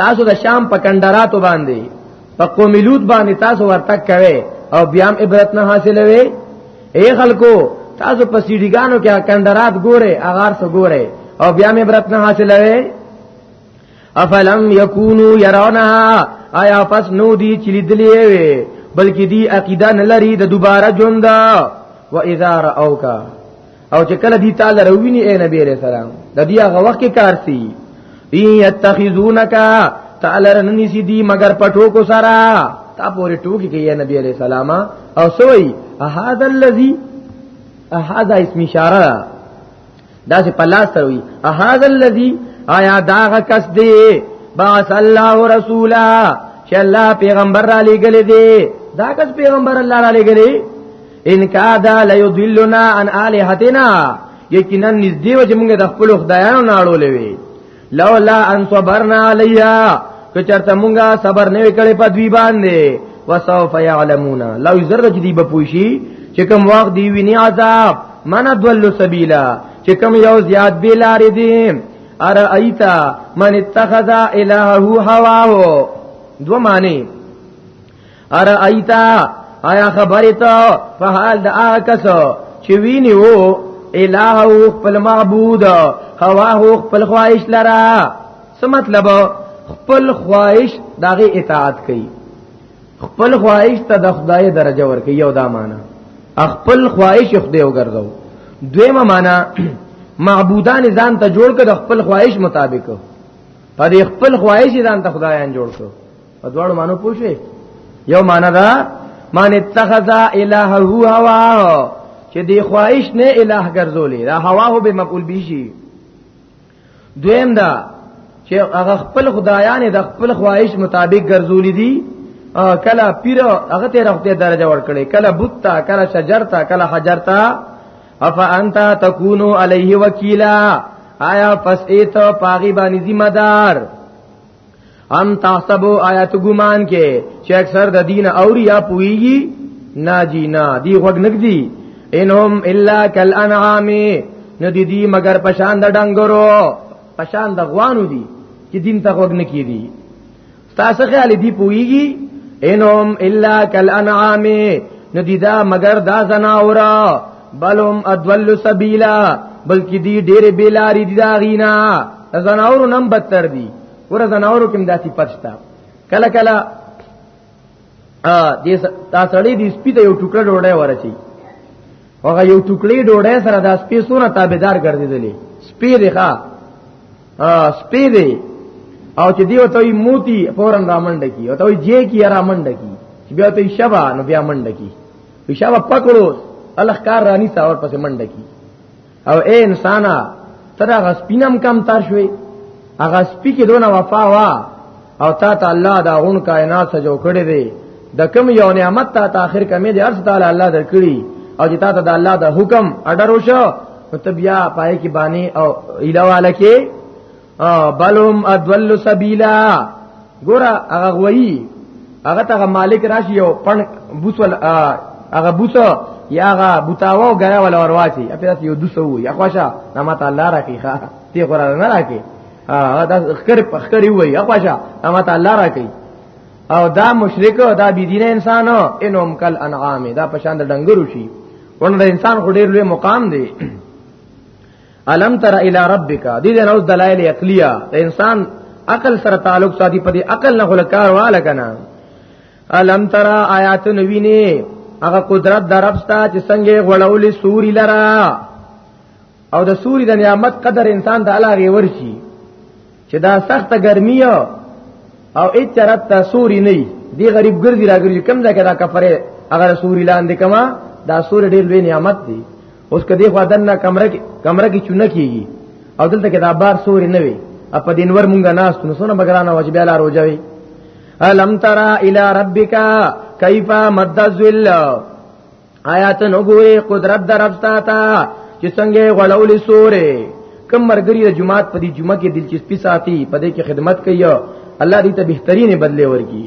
Speaker 2: تاسو د شام په کندراتو باندې په قوم لوط باندې تاسو ورتک کوي او بیا هم عبرت نه حاصلوي اے خلکو تاسو په سیډیګانو کې کندرات ګوره اغار سو ګوره او بیا هم عبرت نه حاصلوي افلم یکونو يرونها آیا پس نو دی چې لیدلې وي بلکې دی عقیده نه لري د دوباره ژوند و اذا راوکا او چې کله دی تعالی رویني اے نبی علیہ السلام د دې هغه وخت کې کار سی یتخذونک تعالی رننی سی دی مگر پټو کو سرا تا پورې ټوکی کې اے نبی علیہ السلام او سوئی احد الذی احد اسم اشاره دا چې پلاس سره وی احد الذی آیا داغه کس دی باس الله رسولا چې الله پیغمبر را لېګلې دی دا کس پیغمبر الله را لېګلې ان کادا ليضلنا عن الهتنا یقینا نږدې و چې موږ د خپل خدایانو ناړولې وي لولا ان صبرنا علیا که چرته موږ صبر نه وکړې په دوی باندې وسوف يعلمون لو زر چې دی بپوشي چې کوم وخت دی ویني عذاب من ادول سبیلا چې کوم یو زیاد بیلارې دي ار ایتا من اتخذ الهه هواه دو معنی ار ایتا آیا خبره ته په حال د آکسو چې ویني وو الہ او خپل معبود هوا او خپل خواهش لرا څه مطلب خپل خواهش دغه اطاعت کوي خپل خواهش ته د خدای درجه ورکي یو دا معنا خپل خواهش خدای وګرځو دویمه معنا معبودان ځان ته جوړ کړه خپل خواهش مطابق په دې خپل خواهش ځان ته خدایان جوړ کړو په دواړو مانو پوښي یو معنا دا من اتخذ الہ هو هوا چې دی خواهش نه الہ ګرځولې دا هوا هو به مقبول بشي دویم دا چې هغه خپل خدایان د خپل خواهش مطابق ګرځولې دي کلا پیر هغه ته رخته درجه ورکړي کلا بوتا کلا شجرتا کلا حجرتا افا انت تکونو علیه وکیلا آیا پس ایتو پاغي باندې ذمہ دار ام تحسبو آیات ګمان کې چې اکثر د دین او یا پویږي نا جی نا دی غوږ نګدي انهم الا کل انعام ندی دی مگر پشان د ډنګرو پشان د غوانو دی چې دین ته غوږ نکی دی تاسو خیال دی پویږي انهم الا کل انعام ندی دا مگر دا زناورا بلهم ادول سبیلا بلکې دی ډېر بیلاری دی داغینا زناورو نم بدتر دی ور زناورو کوم داسي پښتا کله کله ا دې تاسړې دې سپی ته یو ټوکړه ډوډۍ ورچی هغه یو ټوکړې ډوډۍ سره د سپی سونه تابعدار ګرځیدلې سپی دی ښا ا سپی دی او چې دیو ته موتی فورن رامنډ کی او ته جې کی رامنډ کی بیا ته شبا نو بیا منډ کی پیشاب پکړو الخ کار رانی تا اور پس منډه کی او اے انسانا تر هغه سپینم کم تار شوي هغه سپی کې دونه وفا وا او تا ته الله دا غون کائنات سجو کړی دی د کم یو نعمت تا ته اخر کمې دي ارس تعالی الله درکړي او چې تا ته د الله د حکم اډر وشو نو ته بیا پای کې باندې او الواله کې او بلهم ادول سبیلا ګور هغه غوي هغه ته مالک راشي یو پن بوسول هغه بوسو یا هغه بوتاو غیا ولا ورواچی په یو دوسو یا خوشا نما تعالی راکی ښا تی قران نه راکی ا دا خکر خکر وی یا خوشا نما تعالی راکی او دا مشرک دا بی دین انسان انهم کل انعام دا پشان د ډنګرو شي ورنه انسان خډیر لوی مقام دی الم تر الی ربک دې دې نو دلایل عقلیه د انسان عقل سره تعلق ساتي په دې عقل نه خلکار واله کنه الم تر آیات نوینه هغه قدرت درپستا چې څنګه غړولې سوري لرا او د سوري د نعمت قدر انسان د الله غي ورشي چې دا سخت ګرمي او اې چرت ته سوري نه دی غریب ګرځي راګرځي کم ځای کې دا کفره اگر سوري لاندې کما دا سوري ډېر لوی نعمت دی اوس کدی خو دنه کمره کې کمره کې چونه کیږي او دلته کې دا بار سوري نه وي اپ دینور مونږه ناس نو سونه بګرانه واجب اله روزوي الم ترى الى ربك كيف مد الذل آیات نو ګوري قدرت درپتا تا چې څنګه غړولې سورې کم مرګري د جمعات په دې جمعه کې دلچسپي ساتي په دې کې خدمت کوي الله دې ته بهترینه بدله ورکړي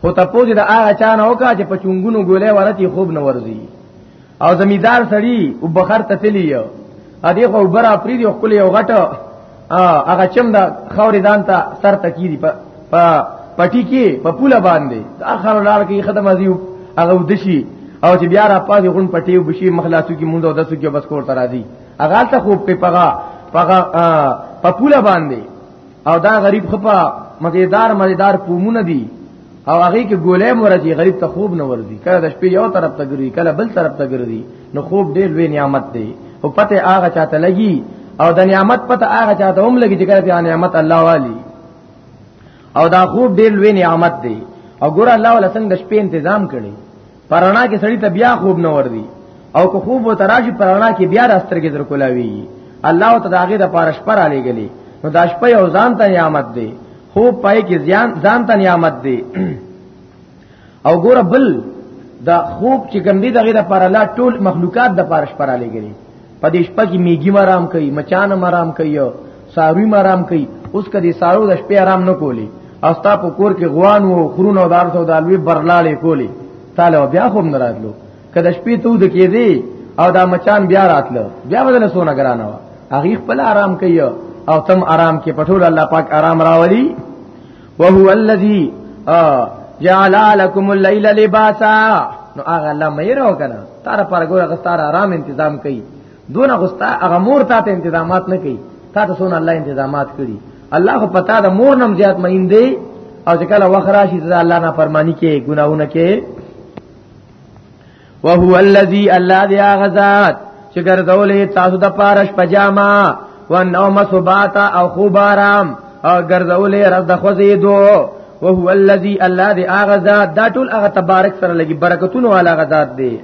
Speaker 2: خو تاسو د هغه چا نه وکړه چې په چونګونو ګولې ورته خوب نه ورځي او زمیدار سړی او بخر ته تلی یو ا دې خو بر افری دی خپل یو غټه هغه چم دا خوري دان ته سر تکیری په پټی کې په پوله باندې اخر لار کې ختم ازي هغه ودشي او چې بیا را پاتې غون پټي وبشي مخلاصو کې مونږ دسو کې بس کور ترازی هغه ته خوب په پغا پغا په پوله باندې او دا غریب خپا مزیدار مزیدار پومونه دي او هغه کې ګولې مرضی غریب ته خوب نه ورځي کله د شپې یو طرف ته ګرځي کله بل طرف ته ګرځي نو خوب ډېر لوی نعمت دی او پته هغه چاته لګي او د نعمت پته هغه چاته هم لګي چې کله په نعمت الله والی او دا خوب ډېر لوی نعمت دی او ګور الله ولسنګ د شپې تنظیم کړي پرانا کې سړی ته بیا خوب نه وردی او که خوب و تراشی پرانا کې بیا راسترګې در کولاوی الله تعالی هغه د پارش پر علی گلی نو د شپې او ځان ته نعمت دی خوب پای کې ځان ځان ته نعمت دی او ګور بل دا خوب چې ګندې دغه د پر الله ټول مخلوقات د پارش پر علی گلی په دې شپه کې میګي مرام کوي مچان مرام کوي ساروی مرام کوي اوس کدي سارو د شپې آرام نه کولی او ستا په کور کې غوان وو خرون او دار سو دالوي برلاله کولی تعالی بیا هم ناراضلو کله شپې ته د کې دی او دا مچان بیا راتلو بیا بدل سونه ګرانه وا هغه خپل آرام کوي او تم آرام کې پټول الله پاک آرام راولي وهو الذي جعل لكم الليل لباسا نو هغه الله مې راو کنه تار پر ګور غستار آرام تنظیم کړي دون غستا هغه مور ته تنظیمات نه کړي تا ته سون الله تنظیمات کړي الله خو پتا د مور نم زیات مین دی او ځکه لا وخراشي ته الله نه فرمانی کې ګناونه کې وهو الذي الله دی هغه ذات چې ګرځولې تاسو د پارش پجاما ونوم سباتا او خوب آرام او ګرځولې رز د خوځې دو وهو الذي الله دی هغه ذات دا ټول هغه تبارک سره لګي برکتونو والا هغه ذات دی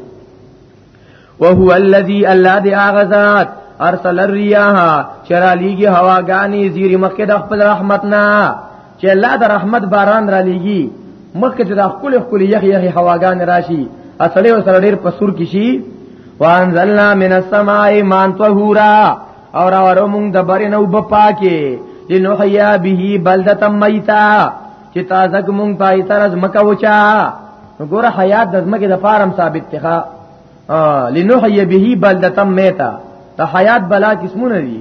Speaker 2: وهو الذي الله دی هغه ذات ارسل الرياح چرالیږي هواګانی زیری مخکې د خپل رحمتنا چې الله د رحمت باران را لېږي مخکې چې د خپل خپل یخ یخ هواګان راشي اصلې او سره ډېر پسور کې شي وانزلنا من السماء ماء طهورا او را ورو مونږ د بری نو په پاکه لنحیا به بلدتا میتا چې تازه مونږ پای تر از مکه وچا ګوره حیات د زمکه د فارم ثابت تخا لنحیا به بلدتا میتا ته حیات بلا قسمونه دي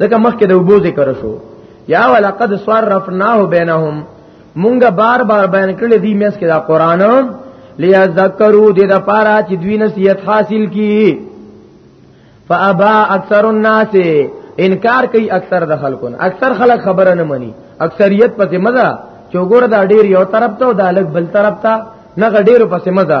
Speaker 2: دغه مخکې د وبو ذکر شو یا ولقد صرفناه بینهم مونږه بار بار بیان کړل دی مېس کې دا قران لیا ذکرو دې د پاره چې دوی نصیحت حاصل کی فابا اکثر الناس انکار کوي اکثر د خلکو اکثر خلک خبره نه مني اکثریت پسې مزه چوغور دا ډیر یو طرف ته او دا لګ بل طرف ته نه غډیر پسې مزه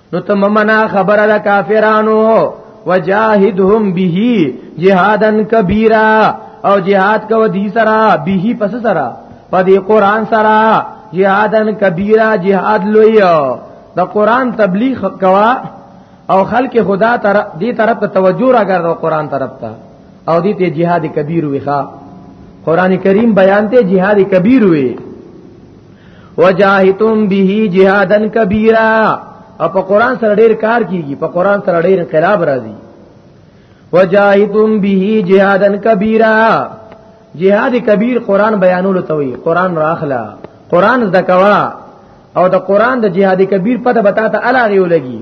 Speaker 2: نو تممنا خبره د کافرانو وجاهدهم به جهادن کبیره او جهاد کو دی سرا به پس سرا په دې قران سرا جهادن کبیره جهاد لوی د قران تبلیغ کوا او خلق خدا تر دې طرف ته توجه راګرځو قران طرف ته او دې ته جهاد کبیر ویخا قران کریم بیان ته جهاد کبیر وی وجاهتم به جهادا کبیرا او په قران سره ډیر کار کیږي په قران سره ډیر انقلاب راځي وجاهدتم به جهادا کبیرا جهاد کبیر قران بیانول توي قران راخلا قران زکوا او د قران د جهاد کبیر پته بتا ته الاغي ولګي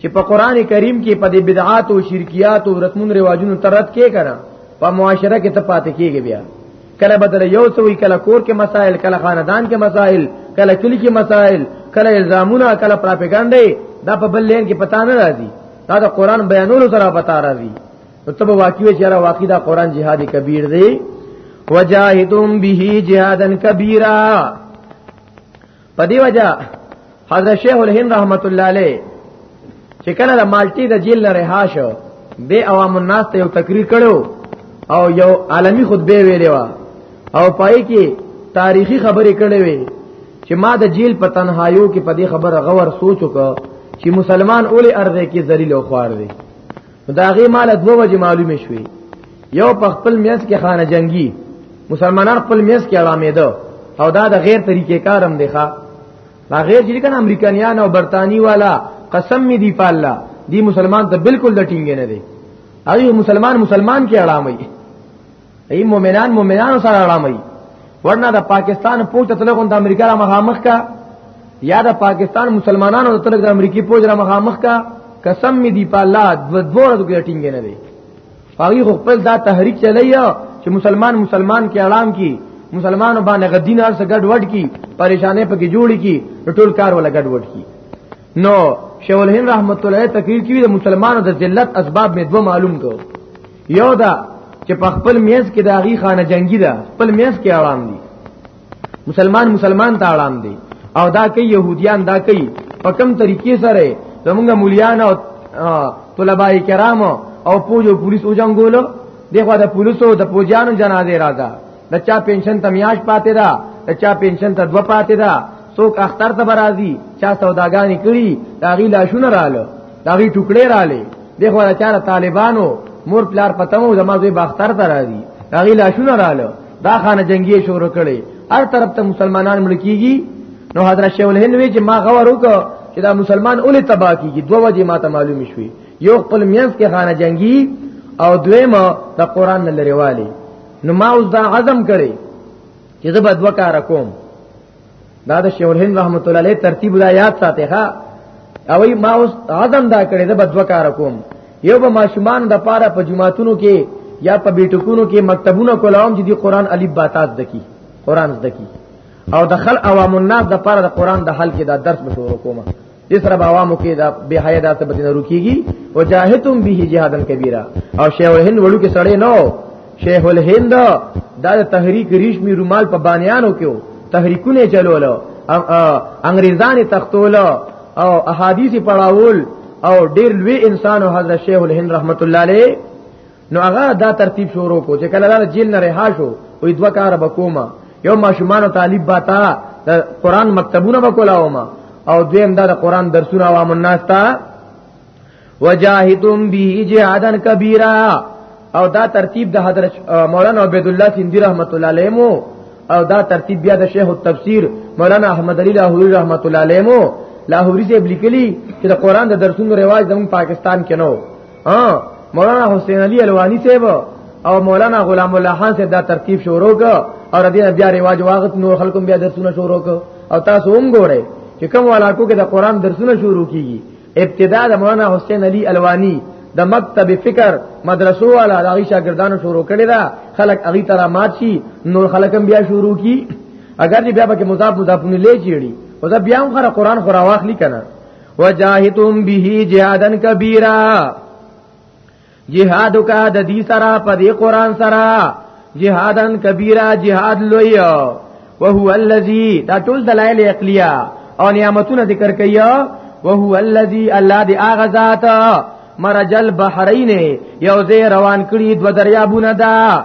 Speaker 2: چې په قران کریم کې په دې بدعات او شرکیات او رسمون رواجونو ترت کې کړه په معاشره کې ته پاتې کېږي بیا کله بدل یو څه وی کله کور کې مسائل کله خاندان کې مسائل کله کلی کې مسائل کله الزامونه کله پراپګاندا دا په بل لین کې پتا نه راځي دا د قران بیانولو سره پتا راځي نو تب واقعي چې را واقعي دا قران جهاد کبیر دی وجاهدون به جهادن کبیره په دی وجہ حضرت شیخ الهند رحمت الله علیه چې کله د مالټي د جیل نه رها شو به عوام الناس ته یو تقریر کړو او یو عالمی خطبه ویلې وا او پای کې تاریخی خبرې کړې وې چې ما د جیل په تنهایو کې په دې خبره غور سوچ وکړ چې مسلمان اولی ارزه کې ذلیل او خوار دي دا غي مال دوه وجه معلومه شوي یو په خپل میاس کې خانه جنگي مسلمانان خپل میاس کې اړامېده او دا د غیر طریقې کارم دی ښا دا غیر چې کنه امریکایان او برتانی والا قسم می دی په الله دی مسلمان ته بالکل د ټینګ نه دی هغه مسلمان مسلمان کې اړامي ای مؤمنان مؤمنانو سره اړامي ورنه د پاکستان پوج ته تلغه د امریکا را مخامخ کا یا د پاکستان مسلمانانو ته تلغه د امریکای پوج را مخامخ کا قسم می دی په الله د دوه ورځې کې ټینګ نه دی هغه خو خپل دا تحریک چلایو چې مسلمان مسلمان کې اعلان کی مسلمانو باندې غدین ارسه ګډ وډ کی پریشانې پکې جوړی کی ټول کار ولا ګډ وډ کی نو شیخ الهند رحمت الله تقریر کی د مسلمانو د ذلت اسباب می دوه معلوم کو یو دا چې په خپل میز کې د هغه خانه جنگي ده خپل میز کې اړام دي مسلمان مسلمان ته اړام دي او دا کوي يهوديان دا کوي په کوم طریقې سره زمونږ مليان او طلباء کرام او پوجو پولیس او جنگولو دغه د پولیسو د پوجانو جنازه راځه د چا پنشن ته میاش پاتې ده د چا پنشن ته دو پاتې ده څوک اختر ته برازي چا سوداګانی کړي دا غي لاشونه رااله دا غي ټوکړې رااله دغه ولا چاره طالبانو مور پلار پتمو زمازوی باختر ته راځي دا غي لاشونه رااله دا خانه جنگي شروع کړي هر طرف ته مسلمانان ملکیږي نو حضرت شیخ الهند وی چې ما غور وکړ چې دا مسلمان اولې تباہ کیږي دوه وجې ما ته معلوم شوي یو خپل مینس کې خانه جنگي او دویمه د قران نه لريوالي نو ما اوس دا عزم کړی چې زه به دوه کار کوم دا د شیخ الهند رحمت الله علیه ترتیب دا یاد ساتي ها او ما اوس عزم دا کړی زه به دوه کار کوم یو به ماشومان د پاره په جماعتونو کې یا په بیٹکونو کې مکتبونه کولاوم چې دی قران الف باتات دکی قران زدکی او د خل عوام الناس د پاره د قران د حل کې دا درس به شروع کوم دې سره به عوامو کې دا به حیا داسې به نه رکیږي او جاهتم به جهادن کبیره او شیخ الهند وړو کې سړی نو شیخ الهند دا تحریک ریشمی رومال په بانیانو کې تحریکونه چلولو انګریزانې تختولو او احادیث پڑھاول او ډیر لوی انسان حضرت شیخ الهند رحمت الله علیه نو هغه دا ترتیب شروع کو چې کله دا جیل نه رها شو وې دوه کار بکوما یو ماشومان او طالب باتا د قران مکتبونه وکولاوما او دویم دا د قران درسونه عوام الناس ته وجاهدهم به جهادن کبیره او دا ترتیب د حضرت مولانا عبد الله سیندی رحمت الله علیه مو او دا ترتیب بیا د شیخ التفسیر مولانا احمد علی لاهوری رحمت الله علیه مو لاهوری سے لیکلی چې د قران د درسونو رواج زموږ پاکستان کې نه ها مولانا حسین علی الوانی صاحب او مولانا غلام الله خان صاحب دا ترتیب شروع ک او ردی بیا رواج واغت نور خلکم بیا درسونه شروع ک او تاسو هم ګورئ چې کوم علاقو کې د قران درسونه شروع کیږي ابتدا د مولانا حسین علی الوانی د مکتب فکر مدرسو والا د هغه شاګردانو شروع کړي دا خلک هغه ترا مات شي نور خلکم بیا شروع کی اگر چې بیا به مضاف مضاف نه لې چیړي او دا بیا هم خره قران خورا واخلي کنه وجاهدهم به جهادا کبیرا جهاد کا د دې سره په دې قران سره جهادا کبیرا جهاد لوی وهو الذی دا ټول دلایل عقلیه او نعمتونه ذکر کیا وهو الذی الله دی اغه ذات مرجل بحرین یو زه روان کړي دو دریابونه دا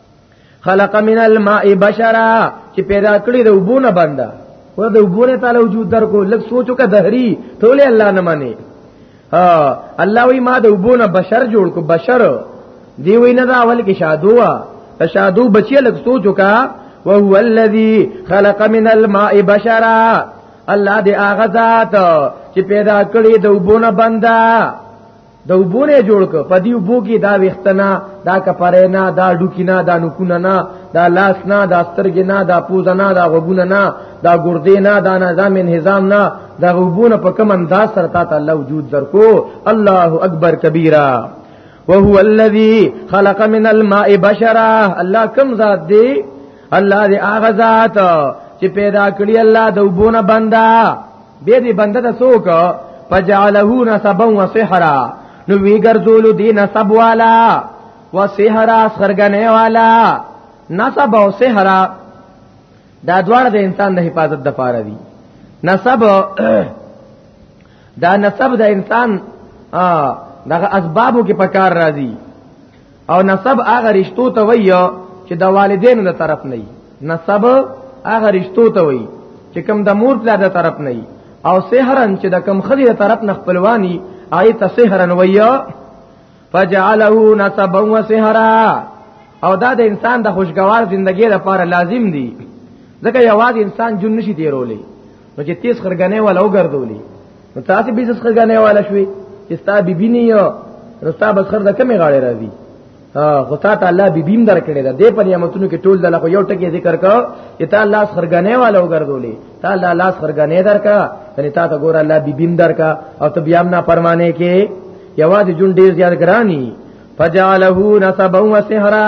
Speaker 2: خلق من الماء بشرا چې پیدا کړی د وبونه بندا و د وبونه تعالی وجود درکو لږ سوچو کا دهری ټول الله نه مانی ها الله وی ما د وبونه بشر جوړ کو بشر دی وی نه دا اول کې شادو وا شادو بچی لږ سوچو کا وهو الذي خلق من الماء بشرا الله دې اغه ذات چې پیدا کړی د وبونه بندا د وبونه جوړ ک په دې وبو کې دا وختنا دا کپره نه دا ډوکینا دا نکونه نه دا لاس نه دا سترګې نه دا پوز نه دا غوګونه نه دا ګردې نه دا نظام انهزام نه دا وبونه په کوم انداز سره تا ته الله وجود درکو الله اکبر کبیره وهو الذي خلق من الماء بشرا الله کم ذات دی الله دی اغه ذات چې پیدا کړی الله د وبونه بندا به دې بنده د څوک فجعله نسبا وسحرا نو وی ګرځول دي نسب والا وسحرا سرګنه والا نسب او سحرا دا دواړه د انسان د حفاظت د پاره دي نسب دا نسب د انسان دغه اسبابو کې پکار راځي او نسب هغه رشتو ته وایي چې د والدینو له طرف نه وي نسب هغه رشتو ته وایي چې کم د مور پلا د طرف نه وي او سحرن چې د کم خدي د طرف نه خپلواني آی ته سحرن وایي فجعله نسبا وسحرا او دا د انسان د خوشگوار زندگی لپاره لازم دی ځکه یوازې انسان جون نشي تیرولې نو چې تیز خرګنې والا وګرځولې نو تاسو به تیز خرګنې والا شوي چې ستا بیبي نه یو نو ستا بس خر د کمې غاړې راځي خو تا ته الله بي بیم درکړي دا دې په نعمتونو کې ټول دله خو یو ټکی ذکر کا چې تا الله خرګنې والا وګرځولې تا الله لاس خرګنې درکا یعنی تا ته ګور الله بي بیم درکا او ته بیا نه پرمانه کې یوازې جون ډیر زیات ګرانی فجعله نسبا وسحرا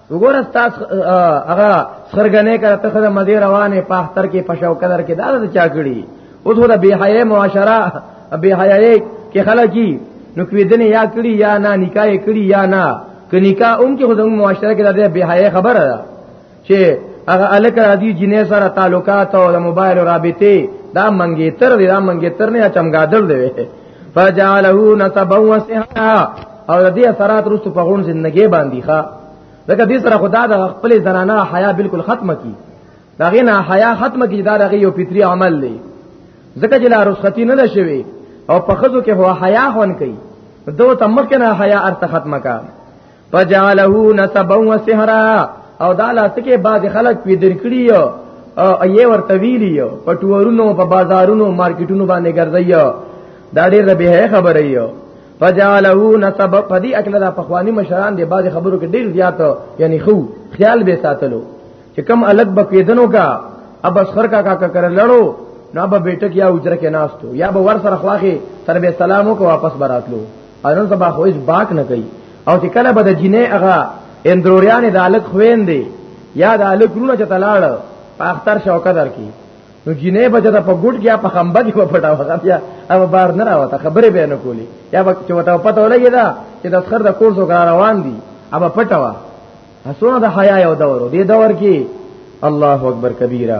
Speaker 2: وګوره تاسو هغه سرګنې کړه ته خدای مزه روانه په اختر کې پښاو قدر کې دا د چا کړی اوس هو د بی حیا معاشره بی حیا کې خلک نو کوي دنه یا کړی یا نه نکاح کړی یا نه ک نکاح اون کې خدای معاشره کې د بی حیا خبره ده چې هغه الک راځي جنې سره تعلقات او د موبایل رابطه دا منګیتر دی دا منګیتر نه چمګادل دی فجعله نسبا وسحرا او د دې اثرات رسو په غون ژوندۍ باندې ښا لکه دې سره خدا د خپل زنانه حیا بالکل ختمه کی دا غینا حیا ختمه کی دا رغي یو فطری عمل دی ځکه چې لا رخصتی نه شوي او په خزو کې هو حیا هون کوي دو تمکه نه حیا ارته ختمه کا فجعله نسبا وسحرا او دا لاسکه بعض خلک پی درکړي او یې ورته ویلی په ټورونو په بازارونو مارکیټونو باندې ګرځي دا ډېر به خبره یو فجعله نسب پدی اکل دا پخوانی مشران دی بعض خبرو کې ډېر زیات یعنی خو خیال به ساتلو چې کم الګ بکیدنو کا اب اسخر کا کا کر لړو نو به بیٹک یا اجره کې ناستو یا به ور سره خواخي تر به سلامو کو واپس براتلو انن سبا خو هیڅ باک نه کوي او چې کله به د جنې هغه اندروریان د الک خوین دی یا د الک رونه چې تلاړ په اختر شوکه درکې نو جنې به چې په ګډ کې په خمبه کې په پټا وغه بیا او بار نه راوته خبرې به نه کولی یا به چې وته پته ولګی دا چې د خر د کورسو کار روان دي او پټا وا حسونه د حیا یو دور دی دور کې الله اکبر کبیره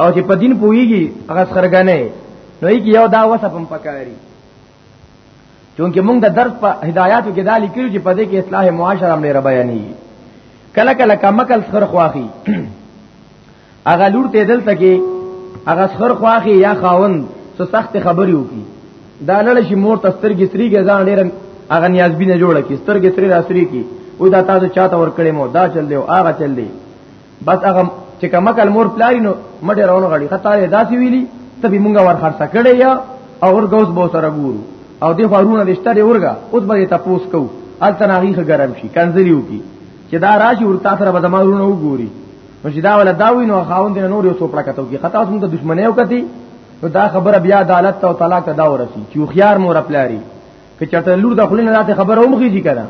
Speaker 2: او چې په دین پويږي هغه سرګنه نو یې یو دا وسه پم پکاري چونکه موږ د درس په هدایاتو کې دا لیکل چې په دې کې اصلاح معاشره هم لري بیانې کله کله کمکل سر خواخي هغه لور ته دلته کې هغه سر خواخي یا خاون څه سخت خبري وکي دا لړ شي مور تستر کې سری کې ځان ډېر هغه نیاز بینه جوړه کې سترګې سری راسری کې وې دا تاسو چاته ور کړې مو دا چل دی او هغه چل دی بس هغه چې کومه کل مور پلاری نو مټه راونه غړي خطا یې داسې ویلي ته به مونږه ورخرڅ کړي یا او ورګه اوس به سره ګورو او د فارونه دشته دی ورګه اوس به تاسو کو ال تناغي خګرم شي کنځري وکي چې دا راشي ورته سره به زمارونه وګوري نو چې دا ولا داوی نو خاوند نه نور یو څو پړه کتو کی خطا اوس مونږ دښمنه وکتی نو دا خبره بیا عدالت او طلاق ته دا ورسی چې خيار مور پلاری که چاته لور د خلینو ذات خبره هم کیږي کنه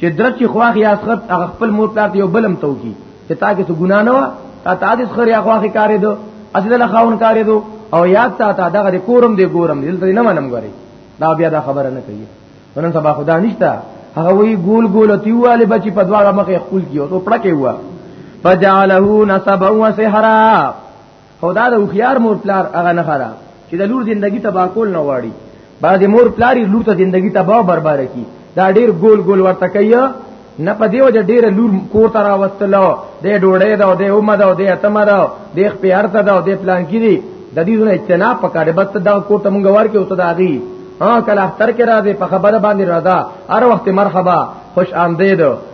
Speaker 2: چې درک چې خواخ یا اسخط هغه خپل مور پلار یو بلم توکي چې تا کې څه ګنا نه و تا تا دې خر یا خواخ کارې دو اصل له خاون کارې دو او یاد تا تا دغه کورم دې ګورم دلته نه منم غوري دا بیا دا خبره نه کوي نن سبا خدا نشته هغه وی ګول ګول تیواله بچی په دواړه مخه خپل کیو ته پړکه هوا فجعله نسبا وسحرا او دا د هوښیار مور پلار هغه نه خره چې د لور زندگی تبا کول نه واړي بعضې مور پلاری لور ته زندگی تبا او برباره کی دا ډیر ګول ګول ورته کوي نه په دیو چې ډیر لور کور ته راوستلو د ډوړې دا د اومه دا د اتمه دا د خپل ته دا د پلان کې دي د دې زونه اجتناب پکاره بس دا کور ته مونږ ورکه او ته داغي ها کله اختر کې راځي په خبره باندې راځه هر وخت مرحبا خوش آمدید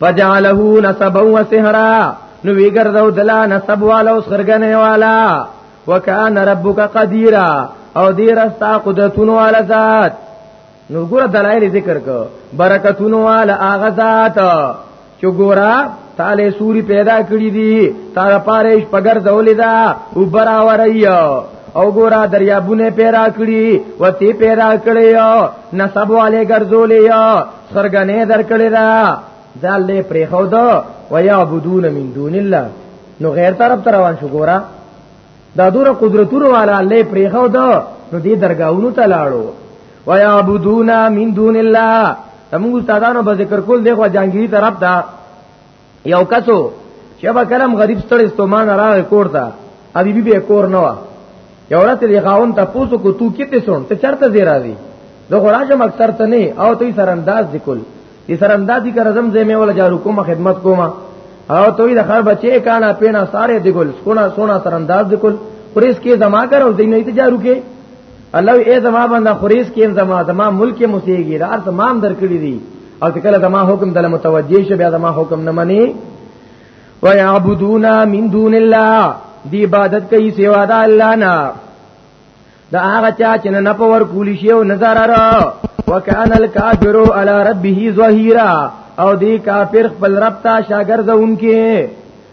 Speaker 2: فجعله نسبا وسهرا نو وی ګرځاو دلا نسب والا اوس خرګنه والا وکان ربک قدیرا او دې رستا قدرتونو والا ذات نو ګور دلایل ذکر کو برکتونو والا اغه ذات چې ګورا تاله سوري پیدا کړی دي تاله پارېش پګر زولې دا او براوري او ګورا دریابونه پیدا کړی وتی پیدا کړی نسب والے ګرځولې سرګنه درکړی دا ځان له پرې خو دا ويعبدون من دون الله نو غیر طرف تر روان شو ګورا دا دور قدرتونو والا له پرې خو دا نو دې درگاہونو ته لاړو ويعبدون من دون الله موږ استادانو به ذکر کول دی خو جانګيري طرف دا یو کسو چې با کلم غریب ستړي استومان راغی کور ته ابي بي به کور نه و یو ورځ یې خاون ته پوسو کو تو کیته سون ته چرته زی راځي زه خو راځم اکثر ته نه او ته سر انداز دکل دې سر انداز دي کر زم زمه ولا جارو کومه خدمت کومه او ته د خر بچې کانا پینا ساره دګل سونه سونه سر انداز دکل پرېس کې زما کر او دې نه ته جارو کې الله ای زما باندې خریز کین زما زما ملک مسیږي را تمام درکړي دي او کله زما حکم دل متوجه شه بیا زما حکم نه مني و یعبدون من دون الله دی عبادت کوي سوا د الله نه دا هغه چا چې نه پور کولی شي او نظر را وکانه الکافر علی ربه ظهیرا او دی کافر خپل رب ته
Speaker 3: شاګرد اونکي